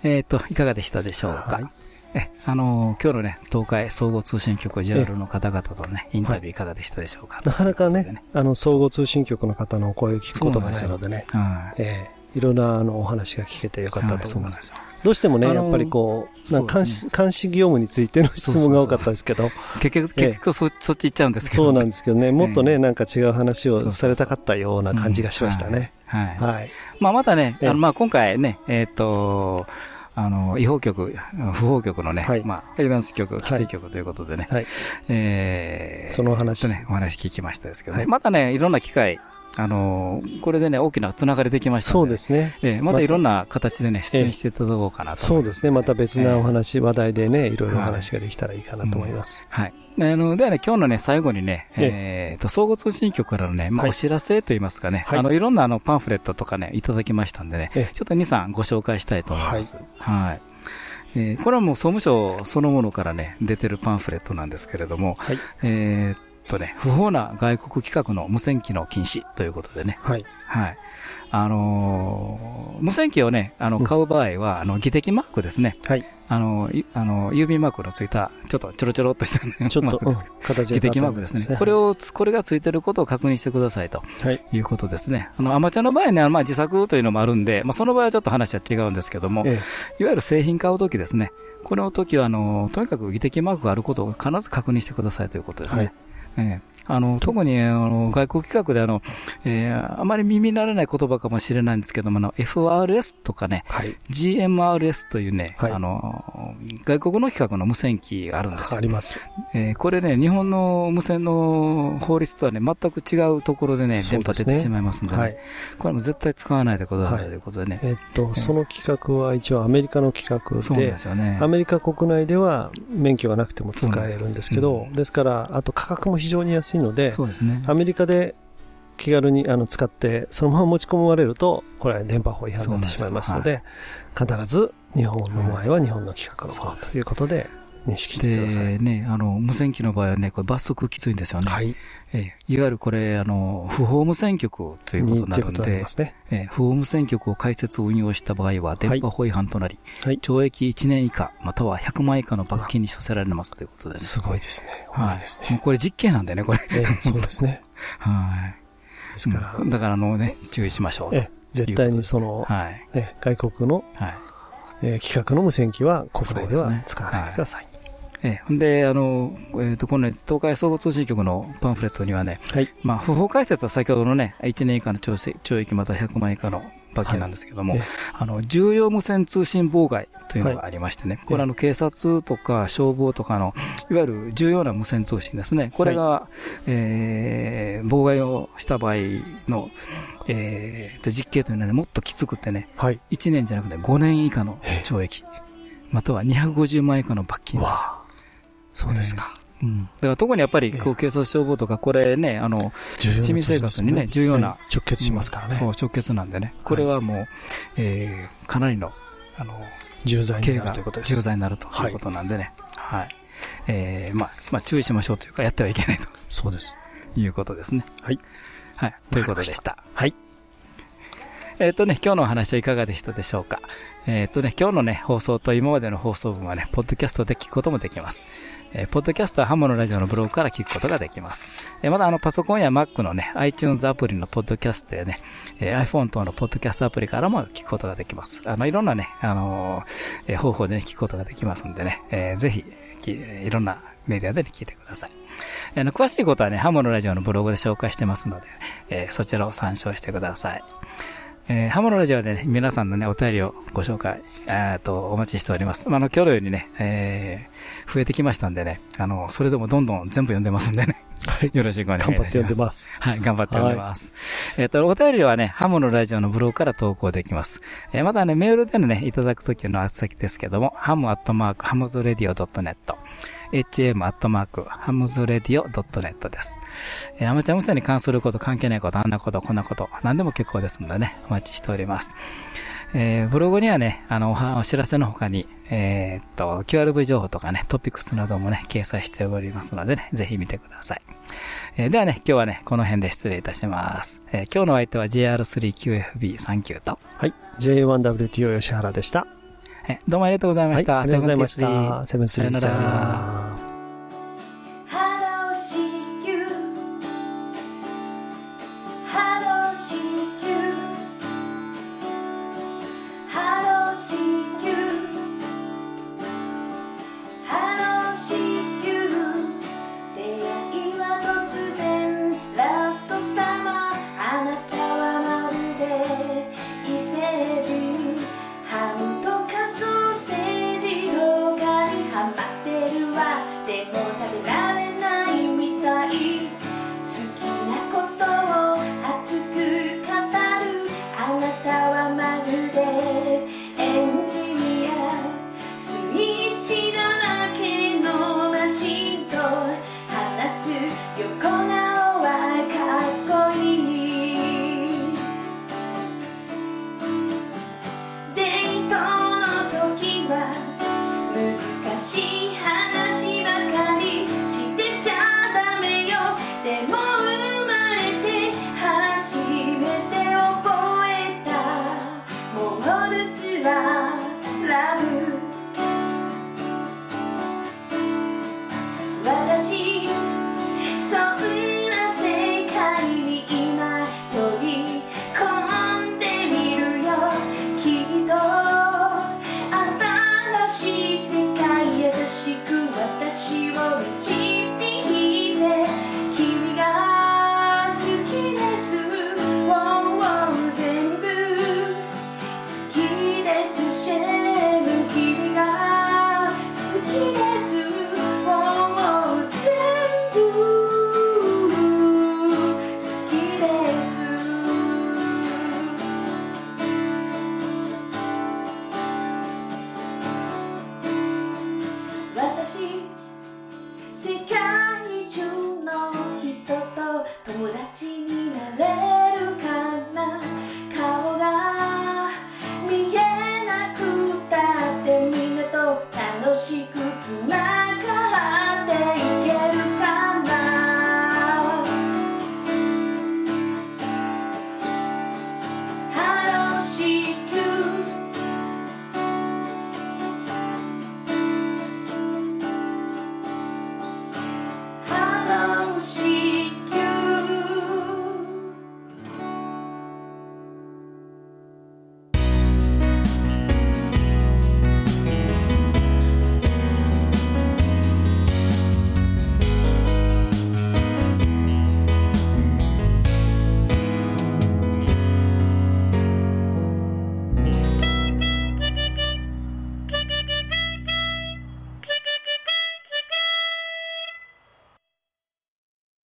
えっ、と、いかがでしたでしょうか？はい、え、あのー、今日のね、東海総合通信局 JAL の方々とね、インタビューいかがでしたでしょうか？なかなかね、あの、総合通信局の方のお声を聞くことがしたのでね、はい、えー、いろんなあのお話が聞けてよかったと思います。どうしてもね、やっぱりこう、なん監視、監視業務についての質問が多かったですけど。結局、結局そ、そっち行っちゃうんですけど、そうなんですけどね、もっとね、なんか違う話をされたかったような感じがしましたね。はい。はい。まあ、またね、あの、まあ、今回ね、えっ、と、あの、違法局、不法局のね、はい、まあ、エイダンス局、規制局ということでね、はい、えー、そのお話。ね、お話聞きましたですけどね、はい、またね、いろんな機会、あのこれでね、大きなつながりできましたので、そうですね。えー、またいろんな形でね、出演していただこうかなと、そうですね。また別なお話、話題でね、い。ろいろお話ができたらいいかなと思います。はい。あの、ではね、今日のね、最後にね、えっと、総合通信局からのね、まあ、お知らせといいますかね、あの、いろんなあの、パンフレットとかね、いただきましたんでね、ちょっと2、3ご紹介したいと思います。はい。えー、これはもう総務省そのものからね、出てるパンフレットなんですけれども、はい、えっとね、不法な外国企画の無線機の禁止ということでね、はい。はい。あのー、無線機をね、あの、買う場合は、あの、技的マークですね。はい。あの、あの、郵便マークのついた、ちょっとちょろちょろっとした、ね、ちょっと、うん、形技的マークですね。これを、これがついてることを確認してくださいと。はい。いうことですね。あの、アマチュアの場合ね、まあ、自作というのもあるんで、まあ、その場合はちょっと話は違うんですけども、ええ、いわゆる製品買うときですね。この時は、あの、とにかく技的マークがあることを必ず確認してくださいということですね。はいええあの、特に、あの、外国企画であの、えー、あまり耳慣れない言葉かもしれないんですけども、あの、FRS とかね、はい、GMRS というね、はい、あの、外国の企画の無線機があるんです。よ。あります。えー、これね、日本の無線の法律とはね、全く違うところでね、電波出てしまいますんでね、はい、これも絶対使わないでください。ということでね。えっと、その企画は一応アメリカの企画で、そうですよね。アメリカ国内では免許がなくても使えるんですけど、ですから、あと価格も非常に安いので、そうですね。アメリカで気軽にあの使って、そのまま持ち込まれると、これは電波法違反になってしまいますので、必ず日本の場合は日本の規格のものということで、認識してください。で、ね、あの、無線機の場合はね、これ罰則きついんですよね。はい。えいわゆるこれ、あの、不法無線局ということになるんで、ね、え不法無線局を開設運用した場合は、電波法違反となり、はい、懲役1年以下、または100万以下の罰金に処せられますということでね。すごいですね。はい。ですね。もうこれ実刑なんでね、これ。えそうですね。はい。ですから。だから、あのね、注意しましょう。え絶対にその、はい、ね、外国の、はい、えー、規格の無線機は国内では使わないでください。えー、で、あの、えっ、ー、と、この、ね、東海総合通信局のパンフレットにはね、はい、まあ、不法解説は先ほどのね、1年以下の懲役また100万以下の罰金なんですけども、はい、あの、重要無線通信妨害というのがありましてね、はい、これあの、警察とか消防とかの、いわゆる重要な無線通信ですね。これが、はい、えー、妨害をした場合の、えー、と実刑というのは、ね、もっときつくてね、はい、1年じゃなくて5年以下の懲役、または250万以下の罰金ですよ。そうですか。うん、だから特にやっぱりこう警察消防とか、これね、あの市民生活にね、重要な、直結しますからね。そう、直結なんでね、これはもう、えー、かなりの、あの、重罪になるということです。重罪になるということなんでね、はい。えー、まあ、まあ、注意しましょうというか、やってはいけないと。そうです。いうことですね。はい。はい。ということでした。はい。えっ、とね、今日のお話はいかがでしたでしょうか。えっ、とね、今日のね、放送と今までの放送分はね、ポッドキャストで聞くこともできます。えー、ポッドキャストはハモのラジオのブログから聞くことができます。えー、またあの、パソコンや Mac のね、iTunes アプリのポッドキャストやね、えー、iPhone 等のポッドキャストアプリからも聞くことができます。あの、いろんなね、あのー、えー、方法でね、聞くことができますんでね、えー、ぜひ、いろんなメディアで聞いてください。あの、詳しいことはね、ハモのラジオのブログで紹介してますので、えー、そちらを参照してください。えー、ハモのラジオでね、皆さんのね、お便りをご紹介、えっと、お待ちしております。まあ、あの、今日のようにね、えー、増えてきましたんでね、あの、それでもどんどん全部読んでますんでね。はい。よろしくお願いします。頑張って読んでます。はい、頑張って読んでます。はい、えっ、と、お便りはね、ハモのラジオのブログから投稿できます。えー、またね、メールでのね、いただくときの宛先ですけども、ハムアットマーク、ハムズレディオ .net。hm.hamsradio.net です。えー、アマチュア無線に関すること、関係ないこと、あんなこと、こんなこと、何でも結構ですのでね、お待ちしております。えー、ブログにはね、あの、お知らせの他に、えー、っと、QRV 情報とかね、トピックスなどもね、掲載しておりますのでね、ぜひ見てください。えー、ではね、今日はね、この辺で失礼いたします。えー、今日の相手は JR3QFB39 と、はい、J1WTO 吉原でした。どうもありがとうございました。はい、ありがとうございました。セブンスリー。さよなら。